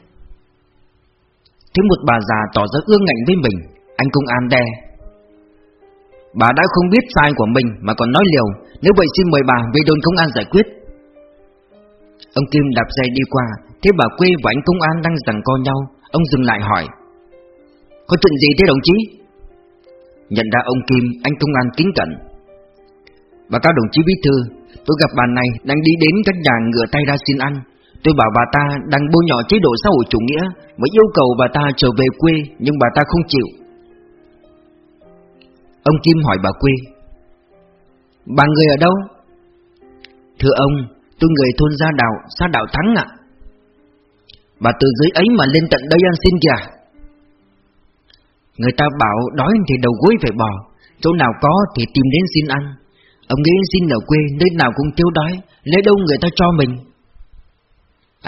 Thấy một bà già tỏ ra ương ngạnh với mình, Anh công an đe. Bà đã không biết sai của mình mà còn nói liều, Nếu vậy xin mời bà về đồn công an giải quyết. Ông Kim đạp xe đi qua, Thấy bà quê và anh công an đang giằng co nhau, Ông dừng lại hỏi. Có chuyện gì thế đồng chí? Nhận ra ông Kim, Anh công an kính cẩn. Bà các đồng chí bí thư Tôi gặp bà này đang đi đến các nhà ngửa tay ra xin ăn. Tôi bảo bà ta đang bôi nhọ chế độ xã hội chủ nghĩa Mới yêu cầu bà ta trở về quê Nhưng bà ta không chịu. Ông Kim hỏi bà quê Bà người ở đâu? Thưa ông Tôi người thôn Gia Đạo, xã Đạo Thắng ạ. Bà từ dưới ấy mà lên tận đây ăn xin kìa. Người ta bảo đói thì đầu gối phải bò Chỗ nào có thì tìm đến xin ăn. Ông nghĩ xin ở quê nơi nào cũng thiếu đói, Lấy đâu người ta cho mình.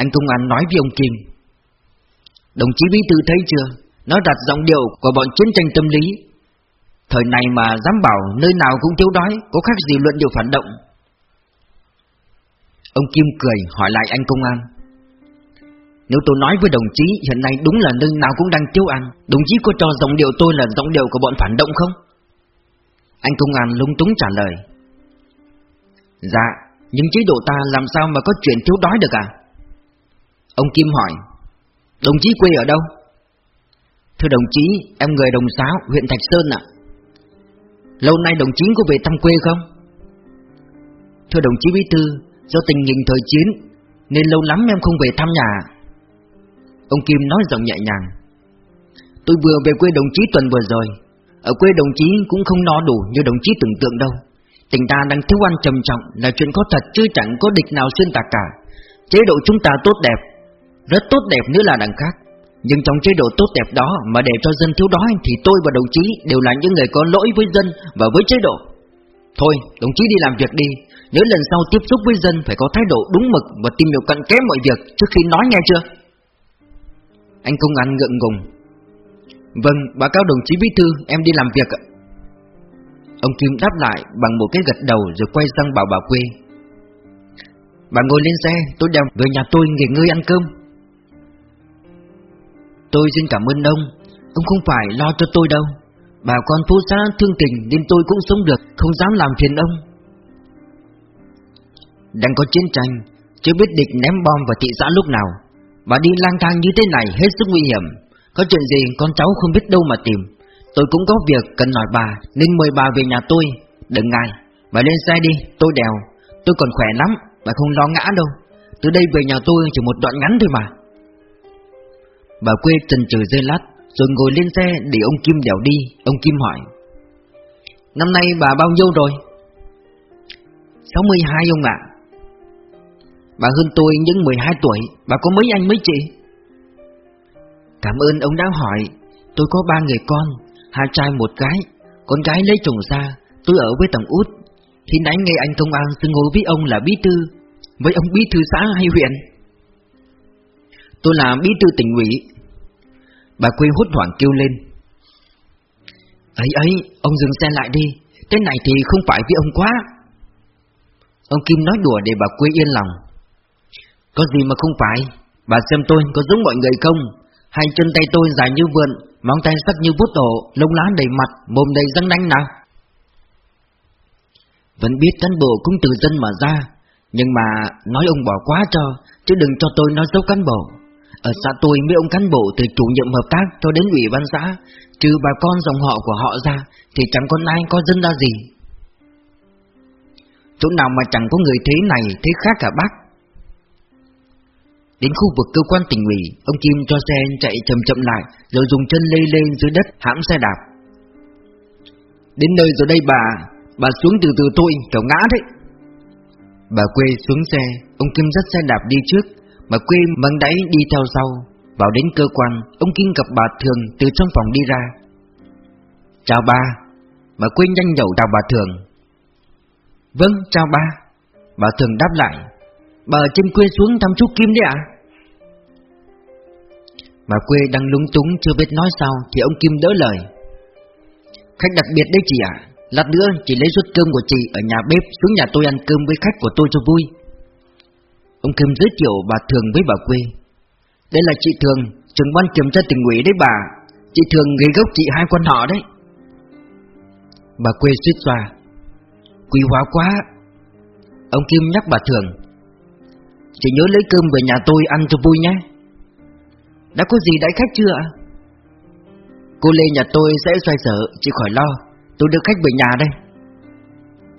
Anh công an nói với ông Kim. Đồng chí bí thư thấy chưa? Nó đặt giọng điệu của bọn chiến tranh tâm lý. Thời này mà dám bảo nơi nào cũng thiếu đói, Có khác gì luận điều phản động. Ông Kim cười hỏi lại anh công an. Nếu tôi nói với đồng chí, Hiện nay đúng là nơi nào cũng đang thiếu ăn. Đồng chí có cho giọng điệu tôi là giọng điệu của bọn phản động không? Anh công an lúng túng trả lời. Dạ Nhưng chế độ ta làm sao mà có chuyện thiếu đói được à? Ông Kim hỏi Đồng chí quê ở đâu? Thưa đồng chí, em người Đồng Sáo, huyện Thạch Sơn ạ Lâu nay đồng chí có về thăm quê không? Thưa đồng chí Bí Thư, do tình hình thời chiến Nên lâu lắm em không về thăm nhà Ông Kim nói giọng nhẹ nhàng Tôi vừa về quê đồng chí tuần vừa rồi Ở quê đồng chí cũng không no đủ như đồng chí tưởng tượng đâu Tình ta đang thiếu ăn trầm trọng là chuyện có thật chứ chẳng có địch nào xuyên tạc cả. Chế độ chúng ta tốt đẹp Rất tốt đẹp nữa là đằng khác. Nhưng trong chế độ tốt đẹp đó mà để cho dân thiếu đói Thì tôi và đồng chí đều là những người có lỗi với dân và với chế độ. Thôi đồng chí đi làm việc đi Nhớ lần sau tiếp xúc với dân phải có thái độ đúng mực Và tìm hiểu cận kém mọi việc trước khi nói nghe chưa? Anh công an ngượng ngùng. Vâng, báo cáo đồng chí bí thư, em đi làm việc ạ. Ông Kim đáp lại bằng một cái gật đầu rồi quay sang bảo bà quê. Bà ngồi lên xe, tôi đem về nhà tôi nghỉ ngơi ăn cơm. Tôi xin cảm ơn ông, ông không phải lo cho tôi đâu. Bà con phố xã thương tình nên tôi cũng sống được, không dám làm phiền ông. Đang có chiến tranh, chưa biết địch ném bom vào thị xã lúc nào. Bà đi lang thang như thế này hết sức nguy hiểm. Có chuyện gì con cháu không biết đâu mà tìm. Tôi cũng có việc cần hỏi bà, Nên mời bà về nhà tôi. Đừng ngại, Bà lên xe đi, Tôi đèo. Tôi còn khỏe lắm, Bà không lo ngã đâu. Từ đây về nhà tôi chỉ một đoạn ngắn thôi mà. Bà quê chần chừ dây lát, Rồi ngồi lên xe để ông Kim đèo đi, Ông Kim hỏi. Năm nay bà bao nhiêu rồi? 62 ông ạ. Bà hơn tôi những 12 tuổi, Bà có mấy anh mấy chị? Cảm ơn ông đã hỏi, Tôi có ba người con. Hai trai một gái, Con gái lấy chồng ra, Tôi ở với tầng út. Khi nãy nghe anh công an xưng hô với ông là bí thư, Với ông bí thư xã hay huyện? Tôi là bí thư tỉnh ủy. Bà quê hốt hoảng kêu lên. Ấy ấy, Ông dừng xe lại đi, Thế này thì không phải với ông quá. Ông Kim nói đùa để bà quê yên lòng. Có gì mà không phải, Bà xem tôi có giống mọi người không? Hai chân tay tôi dài như vườn Móng tay sắc như bút đổ Lông lá đầy mặt, Mồm đầy răng nanh nào? Vẫn biết cán bộ cũng từ dân mà ra, Nhưng mà nói ông bỏ quá cho, Chứ đừng cho tôi nói xấu cán bộ. Ở xã tôi mấy ông cán bộ từ chủ nhiệm hợp tác cho đến ủy ban xã, Trừ bà con dòng họ của họ ra, Thì chẳng có ai có dân ra gì. Chỗ nào mà chẳng có người thế này, thế khác cả bác. Đến khu vực cơ quan tỉnh ủy, ông Kim cho xe chạy chậm chậm lại, rồi dùng chân lê lên dưới đất hãm xe đạp. Đến nơi rồi đây bà, bà xuống từ từ tôi, kiểu ngã đấy. Bà quê xuống xe, ông Kim dắt xe đạp đi trước, bà quê mang đáy đi theo sau. Vào đến cơ quan, ông Kim gặp bà Thường từ trong phòng đi ra. Chào ba, bà quê nhanh nhậu chào bà Thường. Vâng, chào ba, bà Thường đáp lại. Bà trên quê xuống thăm chú Kim đấy ạ. Bà quê đang lúng túng, chưa biết nói sao, Thì ông Kim đỡ lời. Khách đặc biệt đấy chị ạ. Lát nữa chị lấy suất cơm của chị Ở nhà bếp xuống nhà tôi ăn cơm với khách của tôi cho vui. Ông Kim giới thiệu bà Thường với bà quê Đây là chị Thường, Trưởng ban kiểm tra tỉnh ủy đấy bà. Chị Thường gây gốc chị hai con họ đấy. Bà quê suýt xoa. Quý hóa quá. Ông Kim nhắc bà Thường. Chị nhớ lấy cơm về nhà tôi ăn cho vui nhé. Đã có gì đãi khách chưa ạ? Cô Lê nhà tôi sẽ xoay sở, Chị khỏi lo. Tôi đưa khách về nhà đây.